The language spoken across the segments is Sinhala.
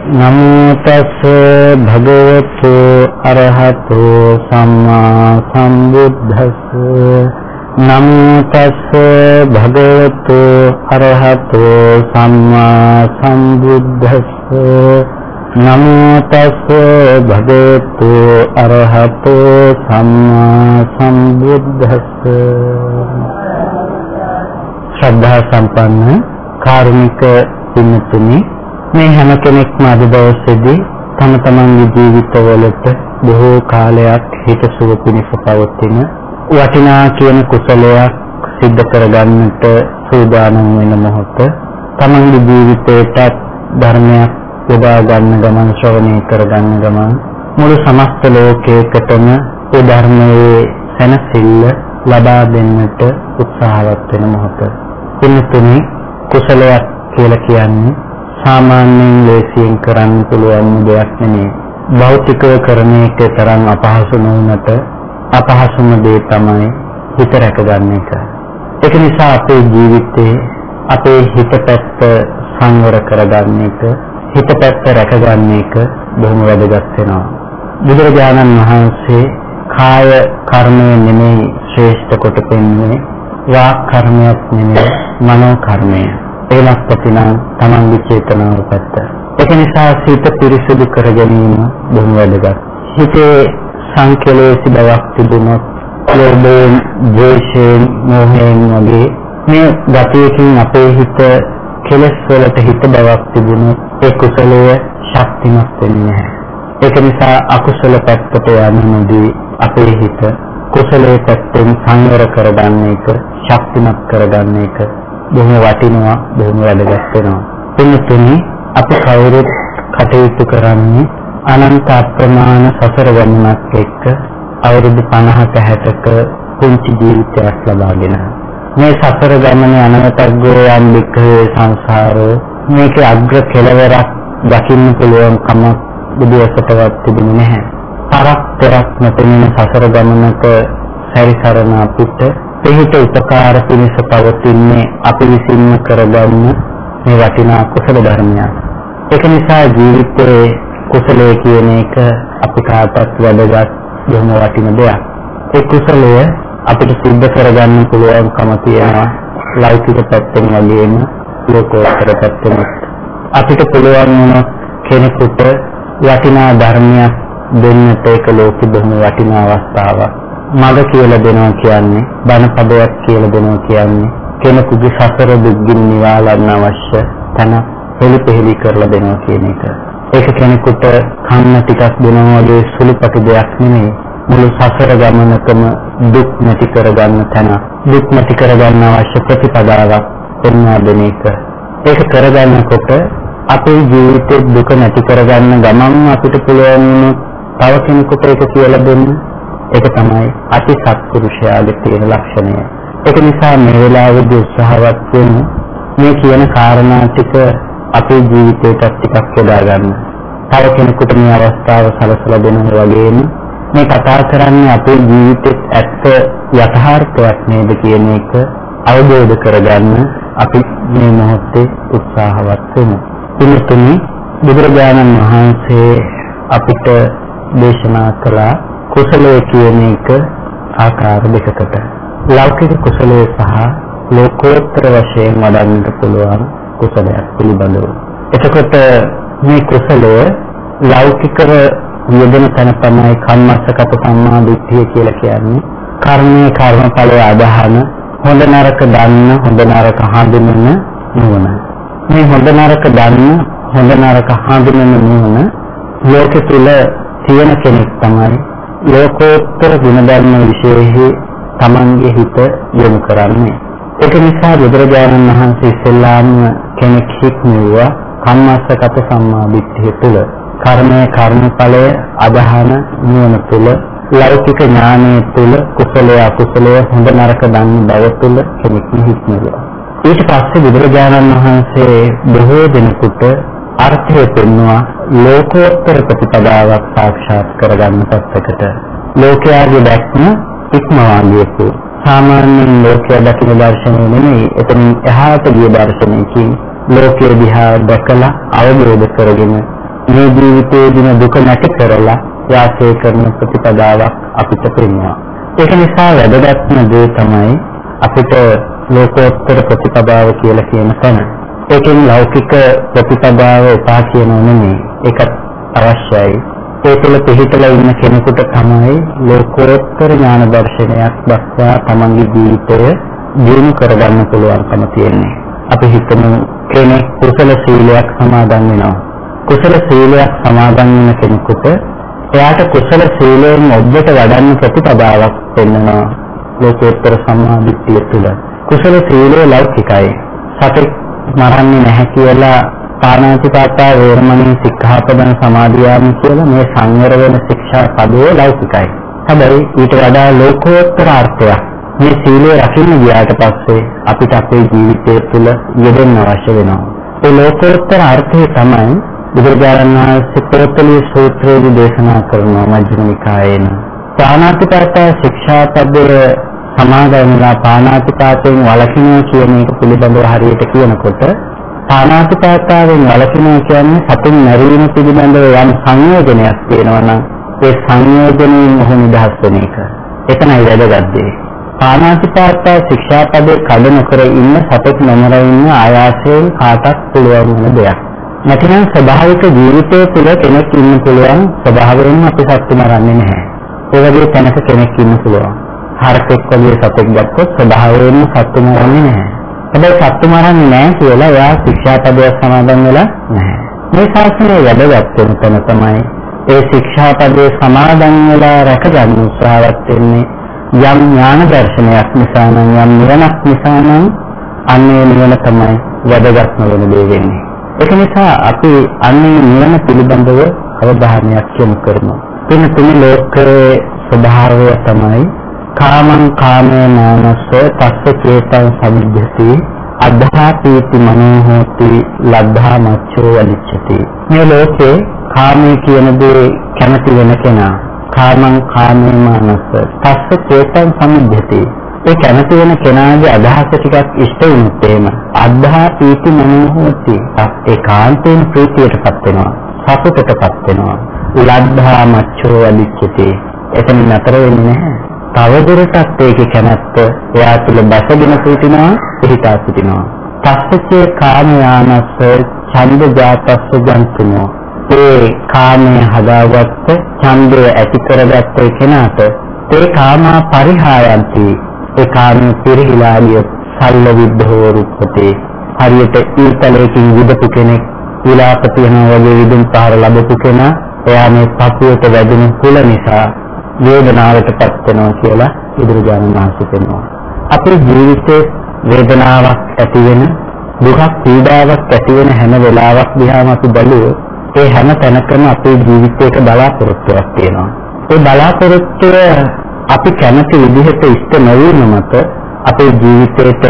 නමෝ තස් භගවතු අරහතෝ සම්මා සම්බුද්දස්ස නමෝ තස් භගවතු අරහතෝ සම්මා සම්බුද්දස්ස නමෝ තස් භගවතු අරහතෝ සම්මා සම්බුද්දස්ස ශ්‍රද්ධා සම්පන්න කාරුණික පින්තුනි මේ හැම කෙනෙක්ම අද දවසේදී තම තමන්ගේ ජීවිතවලට බොහෝ කාලයක් හිතසුව පිණිස පවතින වටිනා කියන කුසලයක් සිද්ධ කරගන්නට සූදානම් වෙන මොහොත තමන්ගේ ජීවිතේටත් ධර්මයක් යොදා ගන්න ගමන් ශ්‍රවණය කරගන්න ගමන් මුළු සමස්ත ලෝකයකටම ඒ ධර්මයේ සැනසෙල්ල ලබා දෙන්නට උත්සාහවත් වෙන මොහොත. ඉන්නතුනේ කුසලයක් කියලා කියන්නේ සාමාන්‍යයෙන් ලේසියෙන් කරන්න පුළුවන් දෙයක් නෙමෙයි. භෞතිකව කරන එක තරම් අපහසු නොවුනට අපහසුම දේ තමයි හිත රැකගන්න එක. ඒක නිසා අපේ ජීවිතේ අපේ හිත පැත්ත සංවර කරගන්න එක, හිත පැත්ත රැකගන්න එක බොහොම වැදගත් වෙනවා. බුදුරජාණන් වහන්සේ කාය කර්මය නෙමෙයි ශ්‍රේෂ්ඨ කොට පෙන්වන්නේ වාක් කර්මයක් නෙමෙයි මනෝ කර්මය. වෙනස් ප්‍රතිනම් තමන්ගේ චේතනාව පැත්ත. ඒක නිසා සිත පිරිසිදු කර ගැනීම බොහොම වැදගත්. හිතේ සංකලේශ බවක් තිබුණොත් ලෝභයෙන්, ද්වේෂයෙන්, මෝහයෙන් වගේ මේ ගතියකින් අපේ හිත කෙලස් වලට හිත බවක් තිබුණොත් ඒ කුසලය ශක්තිමත් වෙන්නේ නැහැ. ඒක නිසා අකුසල පැත්තට යන්නදී අපේ හිත කුසලයේ පැත්තෙන් සංවර කරගන්න එක, ශක්තිමත් කරගන්න එක බොහොම වටිනවා බොහොම වැදගත් වෙනවා. එන්නතුනි අපි කවුරුත් කටයුතු කරන්නේ අනන්ත අප්‍රමාණ සසර ගමනක් එක්ක අවුරුදු 50ක 60ක කුංචි ජීවිතයක් ලබාගෙන මේ සසර ගමනේ අනවතග්ගෝ යම් වික්‍රේ සංසාරෝ මේකේ අග්‍ර කෙලවරක් දකින්න පුළුවන් කම බුදුසසටවත් තිබුණේ නැහැ. තරක් තරක් නැතෙන සසර ගමනක සැරිසරන අපිට පිහිට උපකාර පිණිස පවතින්නේ අපි විසින්ම කරගන්න මේ වටිනා කුසල ධර්මයක්. ඒක නිසා ජීවිතයේ කුසලයේ කියන එක අපි කාටත් වැදගත් බොහොම වටින දෙයක්. ඒ කුසලය අපිට සිද්ධ කරගන්න පුළුවන්කම තියෙනවා ලෞකික පැත්තෙන් වගේම ලෝකෝත්තර පැත්තෙන්. අපිට පුළුවන් කෙනෙකුට වටිනා ධර්මයක් දෙන්නට ඒක ලෝකෙ බොහොම වටිනා අවස්ථාවක්. මඟ කියලා දෙනවා කියන්නේ බණ පදයක් කියලා දෙනවා කියන්නේ කෙනෙකුගේ සසර දුක්ගින් නිවාලන්න අවශ්‍ය තන හෙලිපෙහෙලි කරලා දෙනවා කියන එක. ඒක කෙනෙකුට කන්න ටිකක් දෙනවා වගේ සුළුපටු දෙයක් නෙමෙයි. මුළු සසර ගමනකම දුක් නැති කරගන්න තැන දුක් නැති කරගන්න අවශ්‍ය ප්‍රතිපදාවක් පෙන්වා දෙන එක. ඒක කරගන්නකොට අපේ ජීවිතේ දුක නැති කරගන්න ගමන් අපිට පුළුවන් තව කෙනෙකුට ඒක කියලා දෙන්න ඒක තමයි අති සත්පුරුෂයාගේ තියෙන ලක්ෂණය. ඒක නිසා මේ වෙලාවේදී උත්සාහවත් වෙමු මේ කියන කාරණා ටික අපේ ජීවිතේට ටිකක් යොදා ගන්න. තව කෙනෙකුට මේ අවස්ථාව සලසලා දෙනවා වගේම මේ කතා කරන්නේ අපේ ජීවිතෙත් ඇත්ත යථාර්ථයක් නේද කියන එක අවබෝධ කරගන්න අපි මේ මොහොතේ උත්සාහවත් වෙමු. ඉන්නතුනි බුදුරජාණන් වහන්සේ අපිට දේශනා කළා කුසලය කියන එක ආකාර දෙකකට ලෞකික කුසලය සහ ලෝකෝත්තර වශයෙන් වඩන්නට පුළුවන් කුසලයක් පිළිබඳව. එතකොට මේ කුසලය ලෞකිකව යෙදෙන තැන තමයි කම්මස්සගත සම්මාදිට්ඨිය කියලා කියන්නේ. කර්මයේ කර්මඵලය අදහන හොඳ නරක දන්න හොඳ නරක හඳුනන නුවණ. මේ හොඳ නරක දන්න හොඳ නරක හඳුනන නුවණ ලෝක තුල තියෙන කෙනෙක් තමයි ලෝකෝත්තර ගුණධර්ම විශේෂෙහි Tamange හිත යොමු කරන්නේ. ඒක නිසා බුදුරජාණන් වහන්සේ ඉස්සෙල්ලාම කෙනෙක් හික්මුවා කම්මස්සගත සම්මාදිට්ඨිය තුළ කර්මයේ කර්මඵලය අදහන නුවණ තුළ ලෞකික ඥානය තුළ කුසලය අකුසලය හොඳ නරක දන්න බව තුළ කෙනෙක් හික්මුවා. ඊට පස්සේ බුදුරජාණන් වහන්සේ බොහෝ දෙනෙකුට අර්ථය පෙන්වුවා ලෝකෝත්තර ප්‍රතිපදාවක් සාක්ෂාත් කරගන්න පැත්තකට ලෝකයාගේ දැක්ම ඉක්මවා ගියපු සාමාන්‍යයෙන් ලෝකයා දකින දර්ශනය නෙමෙයි එතනින් එහාට ගිය දර්ශනයකින් ලෝකයේ දිහා දැකලා අවබෝධ කරගෙන මේ ජීවිතයේදී දුක නැති කරලා වාසය කරන ප්‍රතිපදාවක් අපිට පෙන්වනවා. ඒක නිසා වැදගත්ම දේ තමයි අපිට ලෝකෝත්තර ප්‍රතිපදාව කියලා කියන තැන. ඒකෙන් ලෞකික ප්‍රතිපදාව එපා කියනව නෙමෙයි. ඒකත් අවශ්‍යයි. ඒ තුළ පිළිතලා ඉන්න කෙනෙකුට තමයි ලෝකෝත්තර ඥාන දර්ශනයක් දක්වා තමන්ගේ ජීවිතය දියුණු කරගන්න පුළුවන්කම තියෙන්නේ. අපි හිතමු කෙනෙක් කුසල සීලයක් සමාදන් වෙනවා. කුසල සීලයක් සමාදන් වෙන කෙනෙකුට එයාට කුසල සීලයෙන් ඔබට වඩන්න ප්‍රතිපදාවක් දෙන්නවා ලෝකෝත්තර සම්මාදිට්ඨිය තුළ. කුසල සීලය ලෞකිකයි. සතෙක් මරන්නේ නැහැ කියලා පාණාතිපාතා වේරමණී සික්ඛාපදං සමාදියාමි කියලා මේ සංවර වෙන ශික්ෂා පදයේ ලෞකිකයි. හැබැයි ඊට වඩා ලෝකෝත්තර අර්ථයක් මේ සීලය රකින්න ගියාට පස්සේ අපිට අපේ ජීවිතය තුළ යෙදෙන්න අවශ්‍ය වෙනවා. ඒ ලෝකෝත්තර අර්ථය තමයි බුදුරජාණන් වහන්සේ පොතලිය සූත්‍රයේදී දේශනා කරන මජ්ක්‍ධිම නිකායේන. පාණාතිපාතා ශික්ෂාපදයේ සමාදන්ලා පාණාතිපාතයෙන් වළකිනවා කියන එක පිළිබඳව හරියට කියනකොට පාණාතිපාතාවෙන් වළකිනවා කියන්නේ සතුන් මැරීම පිළිබඳව යම් සංයෝජනයක් තියෙනවා නම් ඒ සංයෝජනයෙන් මොහො නිදහස් වෙන එක. එතනයි වැදගත් දේ. පාණාතිපාතා ශික්ෂාපදේ කඩ නොකර ඉන්න සතෙක් නොමර ඉන්න ආයාසයෙන් කාටත් පුළුවන් වෙන දෙයක්. නැතිනම් ස්වභාවික ජීවිතය තුළ කෙනෙක් ඉන්න පුළුවන් ස්වභාවයෙන්ම අපි සත්තු මරන්නේ නැහැ. ඒ වගේ තැනක කෙනෙක් ඉන්න පුළුවන්. හරකෙක් වගේ සතෙක් දැක්කොත් ස්වභාවයෙන්ම සත්තු මරන්නේ නැහැ. හැබැයි සත්තු මරන්නේ නැහැ කියලා එයා ශික්ෂාපදයක් සමාදන් වෙලා නැහැ. මේ ශාස්ත්‍රයේ වැදගත් වෙන තැන තමයි ඒ ශික්ෂාපදයේ සමාදන් වෙලා රැකගන්න උත්සාහවත් වෙන්නේ යම් ඥාන දර්ශනයක් නිසා නම් යම් නිවනක් නිසා නම් අන්නේ නිවන තමයි වැදගත්ම වෙන දේ වෙන්නේ. ඒක නිසා අපි අන්නේ නිවන පිළිබඳව අවධානයක් යොමු කරමු. වෙන තුන ලෝකයේ ස්වභාවය තමයි කාමං කාමේ නානස්ස තස්ස චේතං සමුද්ධති අද්ධාපීති මනෝහෝති ලද්ධා මච්ඡෝ වලිච්ඡති මේ ලෝකේ කාමයේ කියන දේ කැමති වෙන කෙනා කාමං කාමේ මානස්ස තස්ස චේතං සමුද්ධති ඒ කැමති වෙන කෙනාගේ අදහස ටිකක් ඉෂ්ට වුණොත් එහෙම අද්ධාපීති මනෝහෝති ඒ කාන්තේන ප්‍රීතියටපත් වෙනවා සතුටටපත් වෙනවා. ලද්ධා මච්ඡෝ වලිච්ඡති එතන නතර වෙන්නේ නැහැ. තවදුරටත් ඒකේ කැමැත්ත එයා තුළ බැසගෙන සිටිනවා පිහිටා සිටිනවා. තස්සචේ කාමයානස්ස ඡන්ද ජාතස්ස ජන්තුනෝ ඒ කාමයේ හදාගත්ත ඡන්දය ඇති කරගත්ත කෙනාට ඒ කාමා පරිහායන්ති. ඒ කාමයේ පිරිහිලාලිය සල්ල විද්ධෝ රුප්පතේ හරියට ඊතලයකින් විදපු කෙනෙක් විලාප තියනවා වගේ විදුන් පහර ලැබපු කෙනා එයා මේ පපුවට වැදුණු කුල නිසා වේදනාවටපත් වෙනවා කියලා බුදුරජාණන් වහන්සේ කියනවා. අපේ ජීවිතේ වේදනාවක් ඇති වෙන දුකක් පීඩාවක් ඇති වෙන හැම වෙලාවක් දිහාම අපි බලුවොත් ඒ හැම තැනකම අපේ ජීවිතයක බලාපොරොත්තුවක් තියෙනවා. ඒ බලාපොරොත්තුව අපි කැමති විදිහට ඉෂ්ට නොවීම මත අපේ ජීවිතේට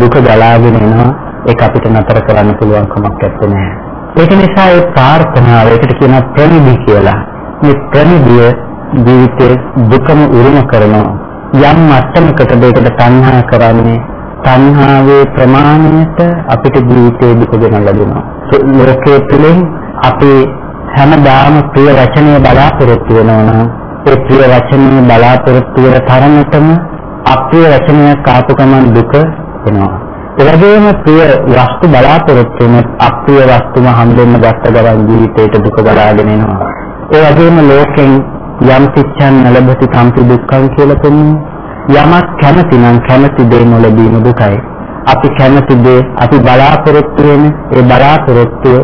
දුක ගලාගෙන එනවා. ඒක අපිට නතර කරන්න පුළුවන් කමක් නැත්තේ. ඒක නිසා ඒ ප්‍රාර්ථනාව ඒකට කියන ප්‍රනිධි කියලා. මේ ප්‍රනිධිය ජීවිතේ දුකම උරුම කරනවා. යම් මට්ටමකට දෙයකට තණ්හා කරන්නේ තණ්හාවේ ප්‍රමාණයට අපිට ජීවිතේ දුක ගෙනල්ලා දෙනවා ලෝකයේ තුලින් අපි හැමදාම ප්‍රිය වචනය බලාපොරොත්තු වෙනවා නම් ඒ ප්‍රිය වචනය බලාපොරොත්තු වෙන තරමටම අප්‍රිය වචනයක් ආපු ගමන් දුක එනවා ඒ වගේම ප්‍රිය වස්තු බලාපොරොත්තු වෙන අප්‍රිය වස්තුම හම්බෙන්න ගත්ත ගමන් ජීවිතේට දුක බලාගෙන එනවා. ඒ වගේම ලෝකෙන් යම් පිච්ඡන් නලබති සම්පි දුක්ඛං කියලා කියන්නේ යමක් කැමති නම් කැමති දේ නොලැබීම දුකයි. අපි කැමති දේ අපි බලාපොරොත්තු වෙන ඒ බලාපොරොත්තුව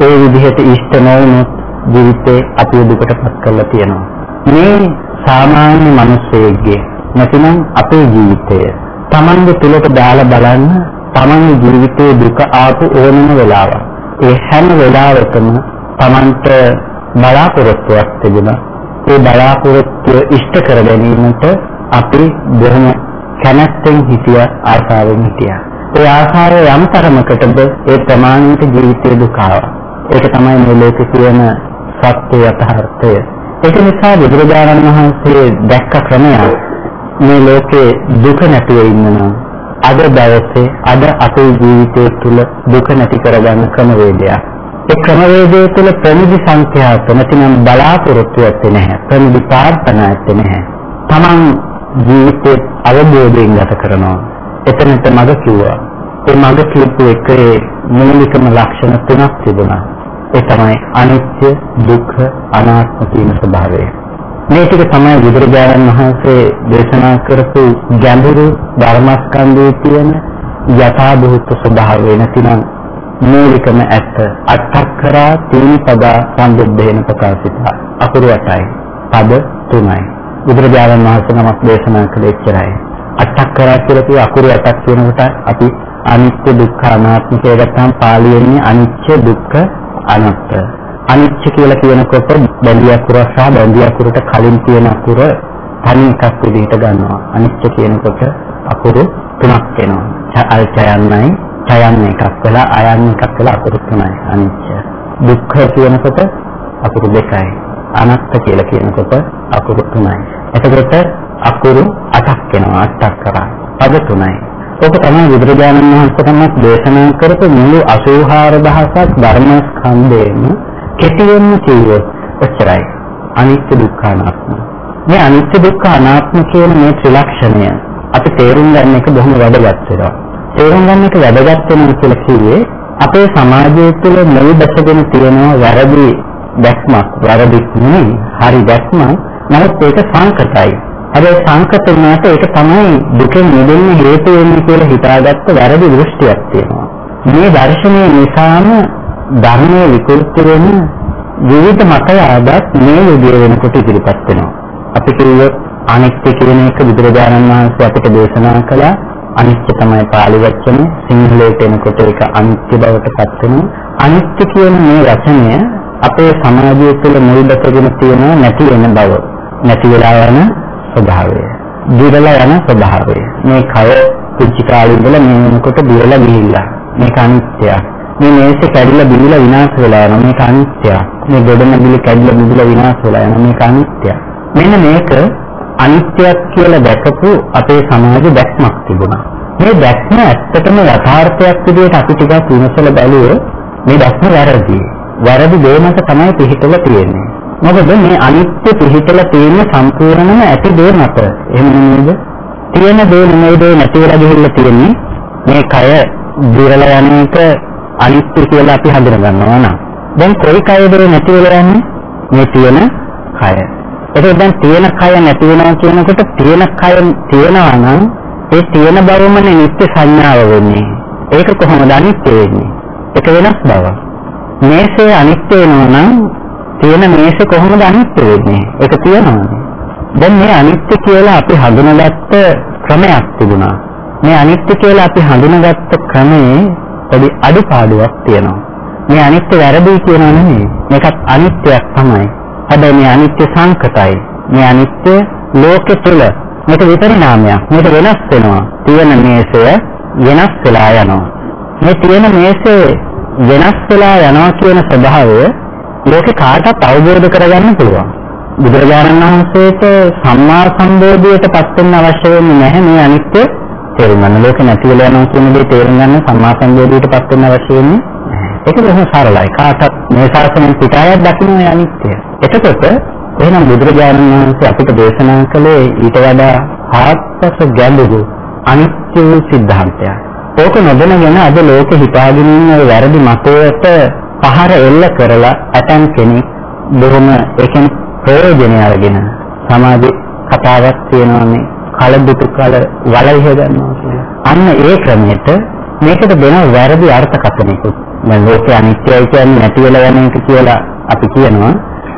ඒ විදිහට ඉෂ්ට නොවුනොත් ජීවිතේ අපි දුකටපත් කරලා තියෙනවා. මේ සාමාන්‍ය මිනිස්සෙගේ නැතිනම් අපේ ජීවිතය Tamange තුලට දාලා බලන්න Tamange ජීවිතයේ දුක ආපු ඕනම වෙලාවක්. ඒ හැම වෙලාවකම Tamanට බලාපොරොත්තුවක් තිබුණා ඒ බලාපොරොත්තු ඉෂ්ට කර ගැනීමට අපි බොහොම කැමැත්තෙන් හිතිය ආශාවෙන් හිටියා. ඒ ආශාව යම් තරමකටද ඒ ප්‍රමාණිත ජීවිතයේ දුකාව. ඒක තමයි මේ ලෝකේ තියෙන සත්‍ය යථාර්ථය. ඒක නිසා බුදුරජාණන් වහන්සේ දැක්ක ක්‍රමය මේ ලෝකේ දුක නැතිව ඉන්නවා. අද දවසේ අද අපේ ජීවිතය තුළ දුක නැති කරගන්න ක්‍රමවේදයක්. ඒ ක්‍රමවේදය තුළ ප්‍රමිති සංඛ්‍යාත නැතිනම් බලාපොරොත්තු ඇත්තේ නැහැ. ප්‍රමිති ප්‍රාර්ථනා ඇත්තේ නැහැ. Taman ජීවිතේ අවබෝධයෙන් ගත කරනවා. එතනට මඟ කිව්වා. ඒ මඟ කියපු එකේ මූලිකම ලක්ෂණ තුනක් තිබුණා. ඒ තමයි අනිත්‍ය, දුක්ඛ, අනාත්ම කියන ස්වභාවය. මේ ටික තමයි බුදුරජාණන් වහන්සේ දේශනා කරපු ගැඹුරු ධර්මස්කන්ධයේ තියෙන යථාභූත ස්වභාවය නැතිනම් මූලිකම ඇත්ත. අට්ඨකරා තීනිපදා සම්බුද්ධේන ප්‍රකාශිත. අකුරු 8යි පද 3යි බුදුරජාණන් වහන්සේ නමක් දේශනා කළේ එච්චරයි. අට්ඨකරා කියලා කිය අකුරු 8ක් කියනකොට අපි අනිත්‍ය දුක්ඛ අනාත්ම කියලා ගත්තාම පාලියෙන්නේ අනිත්‍ය දුක්ඛ අනාත්ම. අනිත්‍ය කියලා කියනකොට බැඳිය අකුර සහ බැඳිය අකුරට කලින් තියෙන අකුර තනි එකක් විදිහට ගන්නවා. අනිත්‍ය කියනකොට අකුරු තුනක් එනවා. අල්චයන්යි ඡයන් එකක් වෙලා අයන් එකක් වෙලා අකුරු තුනයි. අනිත්‍ය දුක්ඛ කියනකොට අකුරු දෙකයි. අනාත්ත කියලා කියනකොට අකුරු තුනයි. එතකොට අකුරු අටක් වෙනවා අටක් කරා. පද තුනයි. ඔක තමයි බුදුරජාණන් වහන්සේ තමයි දේශනා කරපු මුළු 84000ක් ධර්මස්කන්ධයෙන් කෙටියෙන්ම කියුවොත් ඔච්චරයි අනිත්‍ය දුක්ඛ අනාත්ම. මේ අනිත්‍ය දුක්ඛ අනාත්ම කියන මේ ත්‍රිලක්ෂණය අපි තේරුම් ගන්න එක බොහොම වැදගත් වෙනවා. තේරුම් ගන්න එක වැදගත් වෙනවා කියලා කිව්වේ අපේ සමාජය තුළ මුල් දැසගෙන තියෙන වැරදි දැක්මක් වැරදි නෙමෙයි හරි දැක්මක්. නමුත් ඒක සංකතයි. හැබැයි සංකත වුණාට ඒක තමයි දුකෙන් මිදෙන්න හේතු වෙන්නේ කියලා හිතාගත්ත වැරදි දෘෂ්ටියක් තියෙනවා. මේ දර්ශනය නිසාම ධර්මයේ විකෘති වෙන විවිධ මත ආදත් මේ යුගය වෙනකොට ඉදිරිපත් වෙනවා. අපි කිව්වොත් අනිත්‍ය කියන එක බුදුරජාණන් වහන්සේ අපිට දේශනා කළා. අනිත්‍ය තමයි පාලි වචනේ සිංහලයට එනකොට ඒක අනිත්‍ය බවට පත් වෙනවා. අනිත්‍ය කියන මේ වචනය අපේ සමාජය තුළ මුල් දැකගෙන තියෙන නැති වෙන බව නැති වෙලා යන ස්වභාවය. දිරලා යන ස්වභාවය. මේ කය පුංචි කාලේ ඉඳලා මේ වෙනකොට දිරලා ගිහිල්ලා. මේක අනිත්‍යයක්. මේ මේසෙ කැඩිලා බිඳිලා විනාශ වෙලා යනවා. මේක අනිත්‍යයක්. මේ ගොඩනැගිලි කැඩිලා බිඳිලා විනාශ වෙලා යනවා. මේක අනිත්‍යයක්. මෙන්න මේක අනිත්‍යයක් කියලා දැකපු අපේ සමාජ දැක්මක් තිබුණා. මේ දැක්ම ඇත්තටම යථාර්ථයක් විදිහට අපි ටිකක් විමසලා බලුවොත් මේ දැක්ම වැරදි. වැරදි දේ මත තමයි පිහිටලා තියෙන්නේ. මොකද මේ අනිත්‍ය පිහිටලා තියෙන සම්පූර්ණම ඇති දේ මත. එහෙම නෙමෙයිද? තියෙන දේ නෙමෙයි දේ නැති වෙලා ගිහිල්ලා තියෙන්නේ. මේ කය දිරලා යන එක අනිත්‍ය කියලා අපි හඳුනගන්නවා නේද? දැන් කොයි කයද නැති වෙලා යන්නේ? මේ තියෙන කය. ඒක දැන් තියෙන කය නැති වෙනවා කියනකොට තියෙන කය තියෙනවා නම් ඒ තියෙන බවමනේ නිත්‍ය සංඥාව වෙන්නේ. ඒක කොහොමද අනිත්‍ය වෙන්නේ? ඒක වෙනස් බව. මේසේ අනිත්‍ය වෙනවා නම් තියෙන මේසේ කොහොමද අනිත්‍ය වෙන්නේ? ඒක තියෙනවද? දැන් මේ අනිත්‍ය කියලා අපි හඳුනාගත්ත ක්‍රමයක් තිබුණා. මේ අනිත්‍ය කියලා අපි හඳුනාගත්ත ක්‍රමේ පොඩි අඩුපාඩුවක් තියෙනවා. මේ අනිත්‍ය වැරදි කියනවා නෙමෙයි. මේකත් අනිත්‍යයක් තමයි. හැබැයි මේ අනිත්‍ය සංකතයි. මේ අනිත්‍ය ලෝකෙ තුල මේක විපරිණාමයක්. මේක වෙනස් වෙනවා. තියෙන මේසය වෙනස් වෙලා යනවා. මේ තියෙන මේසය වෙනස් වෙලා යනවා කියන ස්වභාවය ලෝකේ කාටත් අවබෝධ කරගන්න පුළුවන්. බුදුරජාණන් වහන්සේට සම්මා සම්බෝධියට පත් වෙන්න අවශ්‍ය වෙන්නේ නැහැ මේ අනිත්‍ය තේරුම් ගන්න. ලෝක නැති වෙලා යනවා කියන දේ තේරුම් ගන්න සම්මා සම්බෝධියට පත් වෙන්න අවශ්‍ය වෙන්නේ ඒක බොහොම සරලයි. කාටත් මේ ශාසනයෙන් පිටායක් දකින්න අනිත්‍යය. එතකොට එහෙනම් බුදුරජාණන් වහන්සේ අපිට දේශනා කළේ ඊට වඩා ආත්පස ගැඹුරු අනිත්‍ය වූ සිද්ධාන්තයක්. ඕක නොදැනගෙන අද ලෝකෙ හිතාගෙන ඉන්න වැරදි මතයට පහර එල්ල කරලා ඇතන් කෙනෙක් බොහොම ඒකෙන් ප්‍රයෝජනය අරගෙන සමාජ කතාවක් තියෙනවානේ කලබුතු කල වලයිහ ගන්නවා කියලා. අන්න ඒ ක්‍රමයට මේකට දෙන වැරදි අර්ථකථනයකුත් දැන් ලෝකේ අනිත්‍යයි කියන්නේ නැති වෙලා යන එක කියලා අපි කියනවා.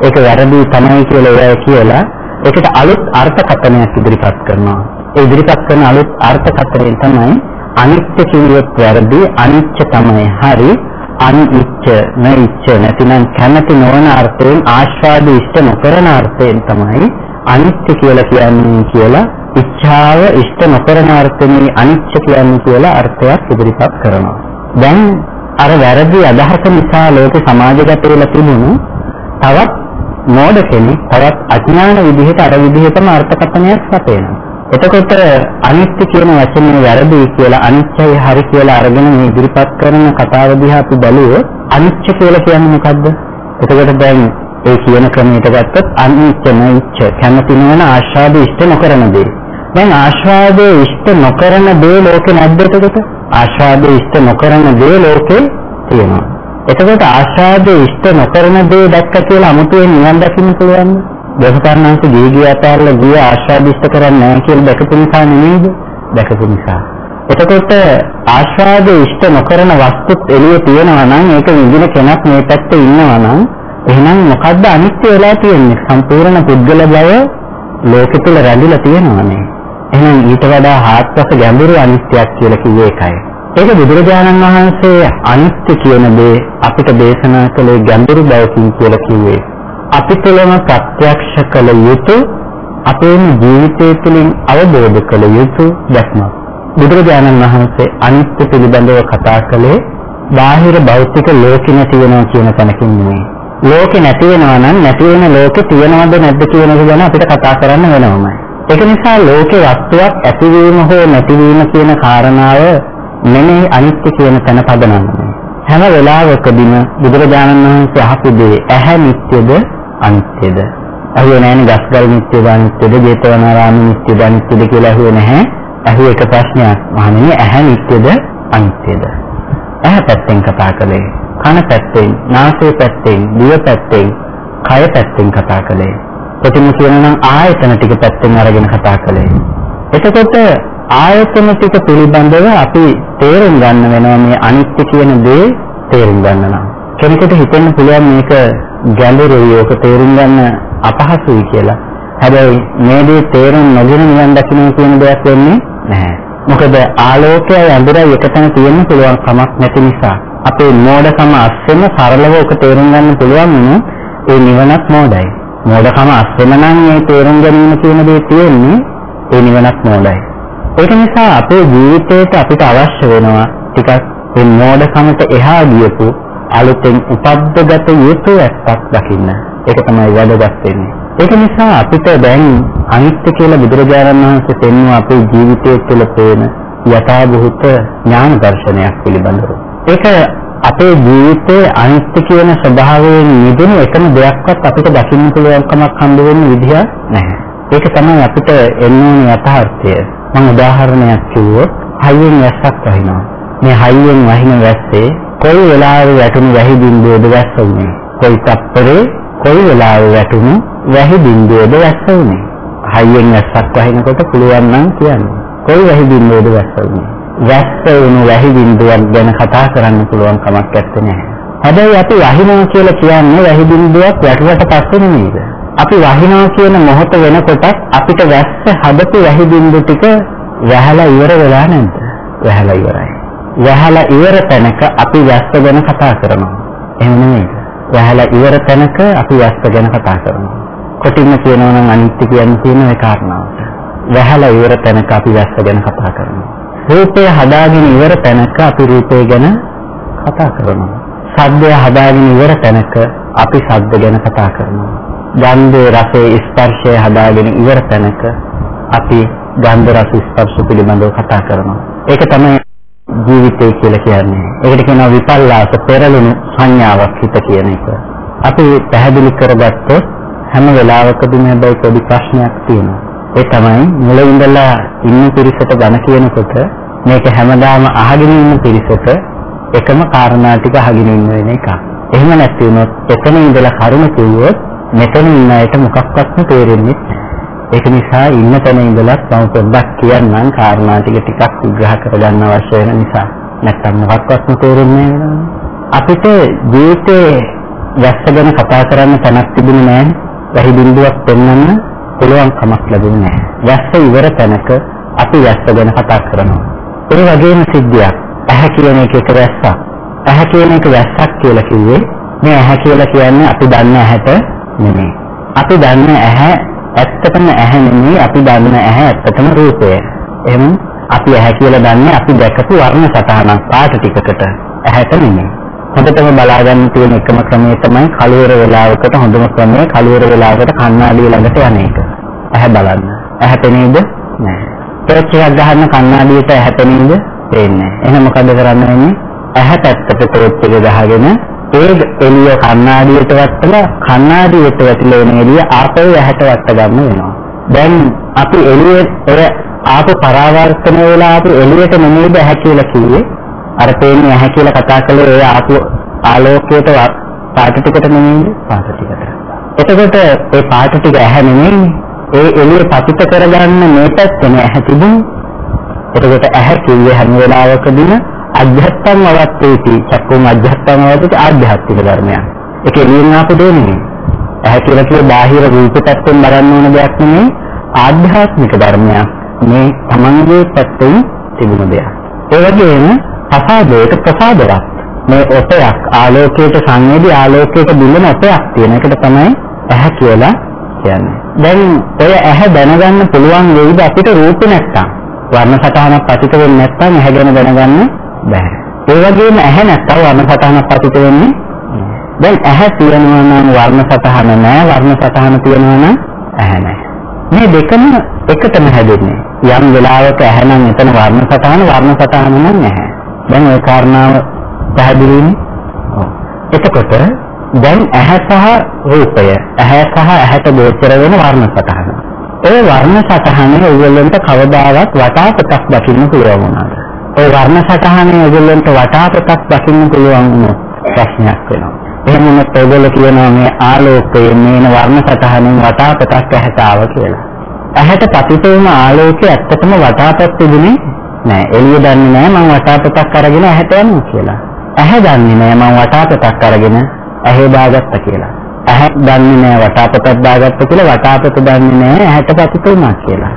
ඒක වැරදි තමයි කියලා ඒවා කියලා ඒකට අලුත් අර්ථකථනයක් ඉදිරිපත් කරනවා. ඒ ඉදිරිපත් කරන අලුත් අර්ථකථනය තමයි අනිත්‍ය කියුවොත් වැරදි අනිච්ච තමයි හරි අනිච්ච නැච්ච නැතිනම් කැමැති නොවන අර්ථයෙන් ආස්වාද ඉෂ්ට නොකරන අර්ථයෙන් තමයි අනිත්‍ය කියලා කියන්නේ කියලා ඉච්ඡාව ඉෂ්ට නොකරන අර්ථයෙන් අනිච්ච කියන්නේ කියලා අර්ථයක් ඉදිරිපත් කරනවා. දැන් අර වැරදි අදහස නිසා ලෝක සමාජගත වෙලා තිබුණු තවත් මෝඩ කෙනෙක් තවත් අඥාන විදිහට අර විදිහටම අර්ථකථනයක් සපයනවා. එතකොට අනිත්‍ය කියන වචනේ වැරදි කියලා අනිත්‍යයි හරි කියලා අරගෙන මේ ඉදිරිපත් කරන කතාව දිහා අපි බලුවොත් අනිත්‍ය කියලා කියන්නේ මොකද්ද? එතකොට දැන් ඒ කියන ක්‍රමයට ගත්තොත් අනිත්‍ය නයිච්ච කැමති නොවන ආශාද ඉෂ්ට නොකරන දේ. දැන් ආශාදේ ඉෂ්ට නොකරන දේ ලෝකේ නැද්ද එතකොට? ආශාදේ ඉෂ්ට නොකරන දේ ලෝකේ තියෙනවා. එතකොට ආශාදේ ඉෂ්ට නොකරන දේ දැක්ක කියලා අමුතුවෙන් නිවන් දකින්න පුළුවන්ද? දේශපාලනංශ ගිහි ගිය අතරල ගිය ආශාදිෂ්ට කරන්නේ නැහැ කියලා දැකපු නිසා නෙමෙයිද? දැකපු නිසා. එතකොට ආශාද ඉෂ්ට නොකරන වස්තුත් එළියේ තියෙනවා නම් ඒක විඳින කෙනෙක් මේ පැත්තේ ඉන්නවා නම් එහෙනම් මොකද්ද අනිත්‍ය වෙලා තියෙන්නේ? සම්පූර්ණ පුද්ගල බව ලෝකෙ තුල රැඳිලා තියෙනවානේ. එහෙනම් ඊට වඩා හාත්පස ගැඹුරු අනිත්‍යයක් කියලා කිව්වේ ඒකයි. ඒක බුදුරජාණන් වහන්සේ අනිත්‍ය කියන දේ අපිට දේශනා කළේ ගැඹුරු බවකින් කියලා කිව්වේ. අපි තුළම ප්‍රත්‍යක්ෂ කළ යුතු අපේම ජීවිතය තුළින් අවබෝධ කළ යුතු දැක්මක්. බුදුරජාණන් වහන්සේ අනිත්‍ය පිළිබඳව කතා කළේ බාහිර භෞතික ලෝකෙ නැති වෙනවා කියන තැනකින් නෙමෙයි. ලෝකෙ නැති වෙනවා නම් නැති වෙන ලෝකෙ තියෙනවද නැද්ද කියන එක ගැන අපිට කතා කරන්න වෙනවමයි. ඒක නිසා ලෝකේ වස්තුවක් ඇතිවීම හෝ නැතිවීම කියන කාරණාව නෙමෙයි අනිත්‍ය කියන තැන පදනන්නේ. හැම වෙලාවකදීම බුදුරජාණන් වහන්සේ අහපු දේ ඇහැ නිට්ටයද අනිත්‍යද? අහුවේ නැහැනේ ගස්ගල් නිට්ටයද අනිත්‍යද? ජේතවනාරාම නිට්ටයද අනිත්‍යද කියලා අහුවේ නැහැ. අහුවේ එක ප්‍රශ්නයක් මහණෙනි ඇහැ නිට්ටයද අනිත්‍යද? ඇහැ පැත්තෙන් කතා කළේ. කන පැත්තෙන්, නාසය පැත්තෙන්, දිව පැත්තෙන්, කය පැත්තෙන් කතා කළේ. ප්‍රතිම කියනනම් ආයතන ටික පැත්තෙන් අරගෙන කතා කළේ. එතකොට ආයතන ටික පිළිබඳව අපි තේරුම් ගන්න වෙනවා මේ අනිත්‍ය කියන දේ තේරුම් ගන්න නම්. කෙනෙකුට හිතෙන්න පුළුවන් මේක ගැඹුරුයි ඔක තේරුම් ගන්න අපහසුයි කියලා. හැබැයි මේ දේ තේරුම් නොගෙන නිවන් දකින්න කියන දෙයක් වෙන්නේ නැහැ. මොකද ආලෝකය යඳුරයි එකතැන තියෙන්න පුළුවන් කමක් නැති නිසා. අපේ මෝඩකම අස්සෙම සරලව ඔක තේරුම් ගන්න පුළුවන් වුණොත් ඒ නිවනක් මෝඩයි. මෝඩකම අස්සෙම නම් මේ තේරුම් ගැනීම කියන දේ තියෙන්නේ ඒ නිවනක් මෝඩයි. ඒක නිසා අපේ ජීවිතේට අපිට අවශ්‍ය වෙනවා ටිකක් මේ මෝඩකමට එහා ගියපු අලුතෙන් උපද්දගත යුතු ඇත්තක් දකින්න. ඒක තමයි වැදගත් වෙන්නේ. ඒක නිසා අපිට දැන් අනිත්‍ය කියලා බුදුරජාණන් වහන්සේ පෙන්වන අපේ ජීවිතය තුළ පේන යථාභූත ඥාන දර්ශනයක් පිළිබඳව. ඒක අපේ ජීවිතයේ අනිත්‍ය කියන ස්වභාවයෙන් මිදුණු එකම දෙයක්වත් අපිට දකින්න පුළුවන් කමක් හම්බ වෙන්න විදිහ නැහැ. ඒක තමයි අපිට එන්න ඕන යථාර්ථය. මම උදාහරණයක් කිව්වොත් හයියෙන් වැස්සක් වහිනවා. මේ හයියෙන් වහින වැස්සේ කොයි වෙලාවෙ වැටුණු වැහි බින්දුවද වැස්ස වුනේ කොයි තප්පරේ කොයි වෙලාවෙ වැටුණු වැහි බින්දුවද වැස්ස වුනේ හයියෙන් වැස්සක් වහිනකොට පුළුවන් නම් කියන්න කොයි වැහි බින්දුවද වැස්ස වුනේ වැස්ස වුණු වැහි බින්දුවක් ගැන කතා කරන්න පුළුවන් කමක් නැත්තේ හැබැයි අපි වහිනවා කියලා කියන්නේ වැහි බින්දුවක් වැටුවට පස්සේ නෙමෙයිද අපි වහිනවා කියන මොහොත වෙනකොට අපිට වැස්ස හදපු වැහි බින්දු ටික වැහලා ඉවර වෙලා නැද්ද වැහලා ඉවරයි වැහලා ඉවර තැනක අපි වැස්ස ගැන කතා කරනවා. එහෙම නෙමෙයි. වැහලා ඉවර තැනක අපි වැස්ස ගැන කතා කරනවා. කොටින්ම කියනවා නම් අනිත්‍ය කියන්නේ තියෙන ඒ කාරණාවට. වැහලා ඉවර තැනක අපි වැස්ස ගැන කතා කරනවා. රූපය හදාගෙන ඉවර තැනක අපි රූපය ගැන කතා කරනවා. ශබ්දය හදාගෙන ඉවර තැනක අපි ශබ්ද ගැන කතා කරනවා. ගන්ධය රසය ස්පර්ශය හදාගෙන ඉවර තැනක අපි ගන්ධ රස ස්පර්ශ පිළිබඳව කතා කරනවා. ඒක තමයි ජීවිතය කියලා කියන්නේ. ඒකට කියනවා විපල්ලාස පෙරළුණු සංඥාවක් හිත කියන එක. අපි පැහැදිලි කරගත්තොත් හැම වෙලාවකදීම හැබැයි පොඩි ප්‍රශ්නයක් තියෙනවා. ඒ තමයි මුල ඉඳලා ඉන්න පිරිසට බණ කියනකොට මේක හැමදාම අහගෙන ඉන්න පිරිසට එකම කාරණා ටික අහගෙන ඉන්න වෙන එක. එහෙම නැති වුණොත් එතන ඉඳලා කරුණ කිව්වොත් මෙතන ඉන්න අයට මොකක්වත්ම තේරෙන්නේ නැහැ. ඒක නිසා ඉන්න තැන ඉඳලා මම පොඩ්ඩක් කියන්නම් කාරණා ටික ටිකක් විග්‍රහ කරගන්න අවශ්‍ය වෙන නිසා නැත්නම් මොකක්වත් තේරෙන්නේ නැහැ අපිට ජීවිතේ වැස්ස ගැන කතා කරන්න තැනක් තිබුණේ නැහැ වැහි බිඳුවක් පෙන්වන්න පුළුවන් කමක් ලැබුණේ නැහැ. වැස්ස ඉවර තැනක අපි වැස්ස ගැන කතා කරනවා. ඒ වගේම සිද්ධියක්. ඇහැ කියන එක එක වැස්සක්. ඇහැ කියන එක වැස්සක් කියලා කිව්වේ මේ ඇහැ කියලා කියන්නේ අපි දන්න ඇහැට නෙමෙයි. අපි දන්න ඇහැ ඇත්තටම ඇහැ නෙමෙයි අපි දන්න ඇහැ ඇත්තටම රූපය. එහෙනම් අපි ඇහැ කියලා දන්නේ අපි දැකපු වර්ණ සටහනක් පාට ටිකකට ඇහැට නෙමෙයි. හොඳටම බලා ගන්න තියෙන එකම ක්‍රමය තමයි කලවර වෙලාවකට හොඳම ක්‍රමය කලවර වෙලාවකට කණ්ණාඩිය ළඟට යන එක. ඇහැ බලන්න. ඇහැ පෙනේද? නැහැ. ටෝච් එකක් ගහන්න කණ්ණාඩියට ඇහැ පෙනෙන්නද? පේන්නේ නැහැ. එහෙනම් මොකද කරන්න වෙන්නේ? ඇහැ පැත්තට ටෝච් එක ගහගෙන ඒ එළිය කණ්ණාඩියට වටලා කණ්ණාඩියට වැටිලා එන එළිය ආපහු ඇහැට වට ගන්න වෙනවා. දැන් අපි එළියේ ඔය ආපහු පරාවර්තන වෙලා ආපහු එළියට නෙමෙයිද ඇහැ කියලා කිව්වේ. අර පේන්නේ ඇහැ කියලා කතා කළේ ඒ ආපහු ආලෝකයට පාට ටිකට නෙමෙයිද? පාට ටිකට. එතකොට ඒ පාට ටික ඇහැ නෙමෙයි. ඒ එළිය පතිත කරගන්න මේ පැත්තේ ඇහැ තිබුණේ. එතකොට ඇහැ කිව්වේ හැම වෙලාවකදීම අධ්‍යාත්ම අවස්ථේති චක්කුම් අධ්‍යාත්ම අවස්ථේති ආධ්‍යාත්මික ධර්මයක්. ඒක එළියෙන් ආපු දෙයක් නෙමෙයි. ඇහැ කියලා කියේ බාහිර රූප පැත්තෙන් බලන්න ඕන දෙයක් නෙමෙයි ආධ්‍යාත්මික ධර්මයක්. මේ තමන්ගේ පැත්තෙන් තිබුණ දෙයක්. ඒ වගේම ප්‍රසාදයට ප්‍රසාදයක්. මේ ඔතයක් ආලෝකයට සංවේදී ආලෝකයට බිලන ඔතයක් තියෙන එකට තමයි ඇහැ කියලා කියන්නේ. දැන් ඔය ඇහැ දැනගන්න පුළුවන් වෙයිද අපිට රූප නැත්තම්? වර්ණ සටහනක් පතිත වෙන්නේ නැත්නම් ඇහැ ගැන දැනගන්න බෑ. ඒ වගේම ඇහැ නැත්තම් වර්ණ සටහනක් පතිත වෙන්නේ දැන් ඇහැ තියෙනවා නම් වර්ණ සටහන නැහැ වර්ණ සටහන තියෙනවා නම් ඇහැ නැහැ. මේ දෙකම එකටම හැදෙන්නේ. යම් වෙලාවක ඇහැ නම් එතන වර්ණ සටහන වර්ණ සටහන නම් නැහැ. දැන් ওই කාරණාව පැහැදිලිනේ? ඔව්. එතකොට දැන් ඇහැ සහ රූපය ඇහැ සහ ඇහැට ගෝචර වෙන වර්ණ සටහන. ඒ වර්ණ සටහනේ ඔයගොල්ලන්ට කවදාවත් වටාපතක් දකින්න පුළුවන් වුණාද? ඒ වර්ණ සටහනේ ඔයගොල්ලන්ට වටාපතක් දකින්න පුළුවන් වුණොත් ප්‍රශ්නයක් වෙනවා. එහෙම වුණොත් ඔයගොල්ලෝ කියනවා මේ ආලෝකයේ මේන වර්ණ සටහනෙන් වටාපතක් ඇහැට ආව කියලා. ඇහැට පතිත වුණ ආලෝකය ඇත්තටම වටාපත් තිබුණේ නෑ. එළිය දන්නේ නෑ මම වටාපතක් අරගෙන ඇහැට යනවා කියලා. ඇහැ දන්නේ නෑ මම වටාපතක් අරගෙන ඇහි දාගත්තා කියලා. ඇහැ දන්නේ නෑ වටාපතක් දාගත්තා කියලා වටාපත දන්නේ නෑ ඇහැට පතිත වුණා කියලා.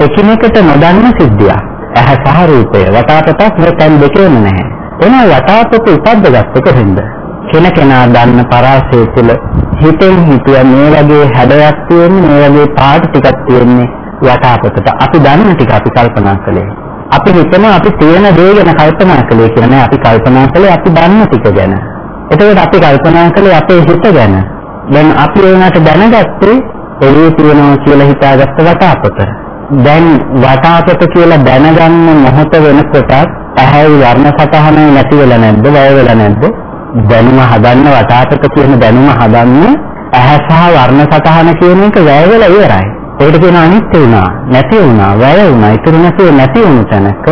එකිනෙකට නොදන්න සිද්ධියක්. ඇහැ සහ රූපය වටාපතක් මේ තැන් දෙකේම නැහැ. එන වටාපත උපද්දගත්ත කොහෙන්ද? කෙනකෙනා දන්න පරාසය තුළ හිතෙන් හිතුව මේ වගේ හැඩයක් තියෙන්නේ මේ වගේ පාට ටිකක් තියෙන්නේ වටාපතට. අපි දන්න ටික අපි කල්පනා කළේ. අපි හිතමු අපි තියෙන දේ ගැන කල්පනා කළේ කියලා නෑ අපි කල්පනා කළේ අපි දන්න ටික ගැන. එතකොට අපි කල්පනා කළේ අපේ හිත ගැන. දැන් අපි ඒකට දැනගත්තේ එළිය තියෙනවා කියලා හිතාගත්ත වටාපත. දැන් වටාපත කියලා දැනගන්න මොහොත වෙනකොට ඇහැයි වර්ණ සතහන නැති වෙලා නැද්ද? වැය වෙලා නැද්ද? දැනුම හදන්න වටාපත කියන දැනුම හදන්න ඇහැ සහ වර්ණ සතහන කියන එක වැය වෙලා ඉවරයි. ඒකට කියන අනිත්‍ය වුණා, නැති වුණා, වැය වුණා, ඉතුරු නැතිව නැති වුණු තැනක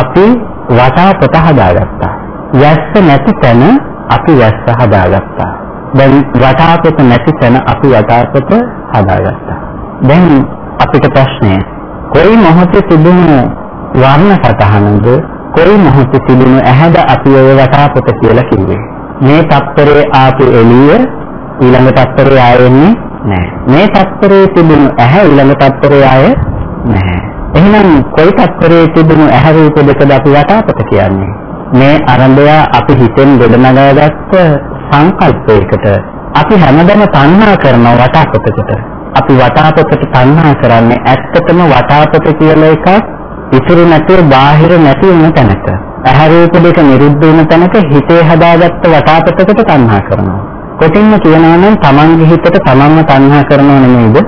අපි වටාපත හදාගත්තා. යස්ස නැති තැන අපි වැස්ස හදාගත්තා. දැන් වටාපත නැති තැන අපි වටාපත හදාගත්තා. දැන් අපිට ප්‍රශ්නය කොයි මොහොතේ තිබුණු වර්ණ සටහනද කොයි මොහොතේ තිබුණු ඇහැද අපි ඔය වටාපත කියලා කිව්වේ. මේ තත්පරේ ආපු එළිය ඊළඟ තත්පරේ ආයෙන්නේ නැහැ. මේ තත්පරේ තිබුණු ඇහැ ඊළඟ තත්පරේ ආය නැහැ. එහෙනම් කොයි තත්පරේ තිබුණු ඇහැ රූප දෙකද අපි වටාපත කියන්නේ? මේ අරඹය අපි හිතෙන් ගොඩනගාගත්ත සංකල්පයකට අපි හැමදැනම තණ්හා කරන වටාපතකට අපි වටාපතට තණ්හා කරන්නේ ඇත්තටම වටාපත කියලා එකක් ඉතුරු නැතුව බාහිර නැති වෙන තැනක ඇහැ රූප දෙක නිරුද්ධ වෙන තැනක හිතේ හදාගත්ත වටාපතකට තණ්හා කරනවා කොටින්ම කියනවා නම් තමන්ගේ හිතට තමන්ම තණ්හා කරනව නෙමෙයිද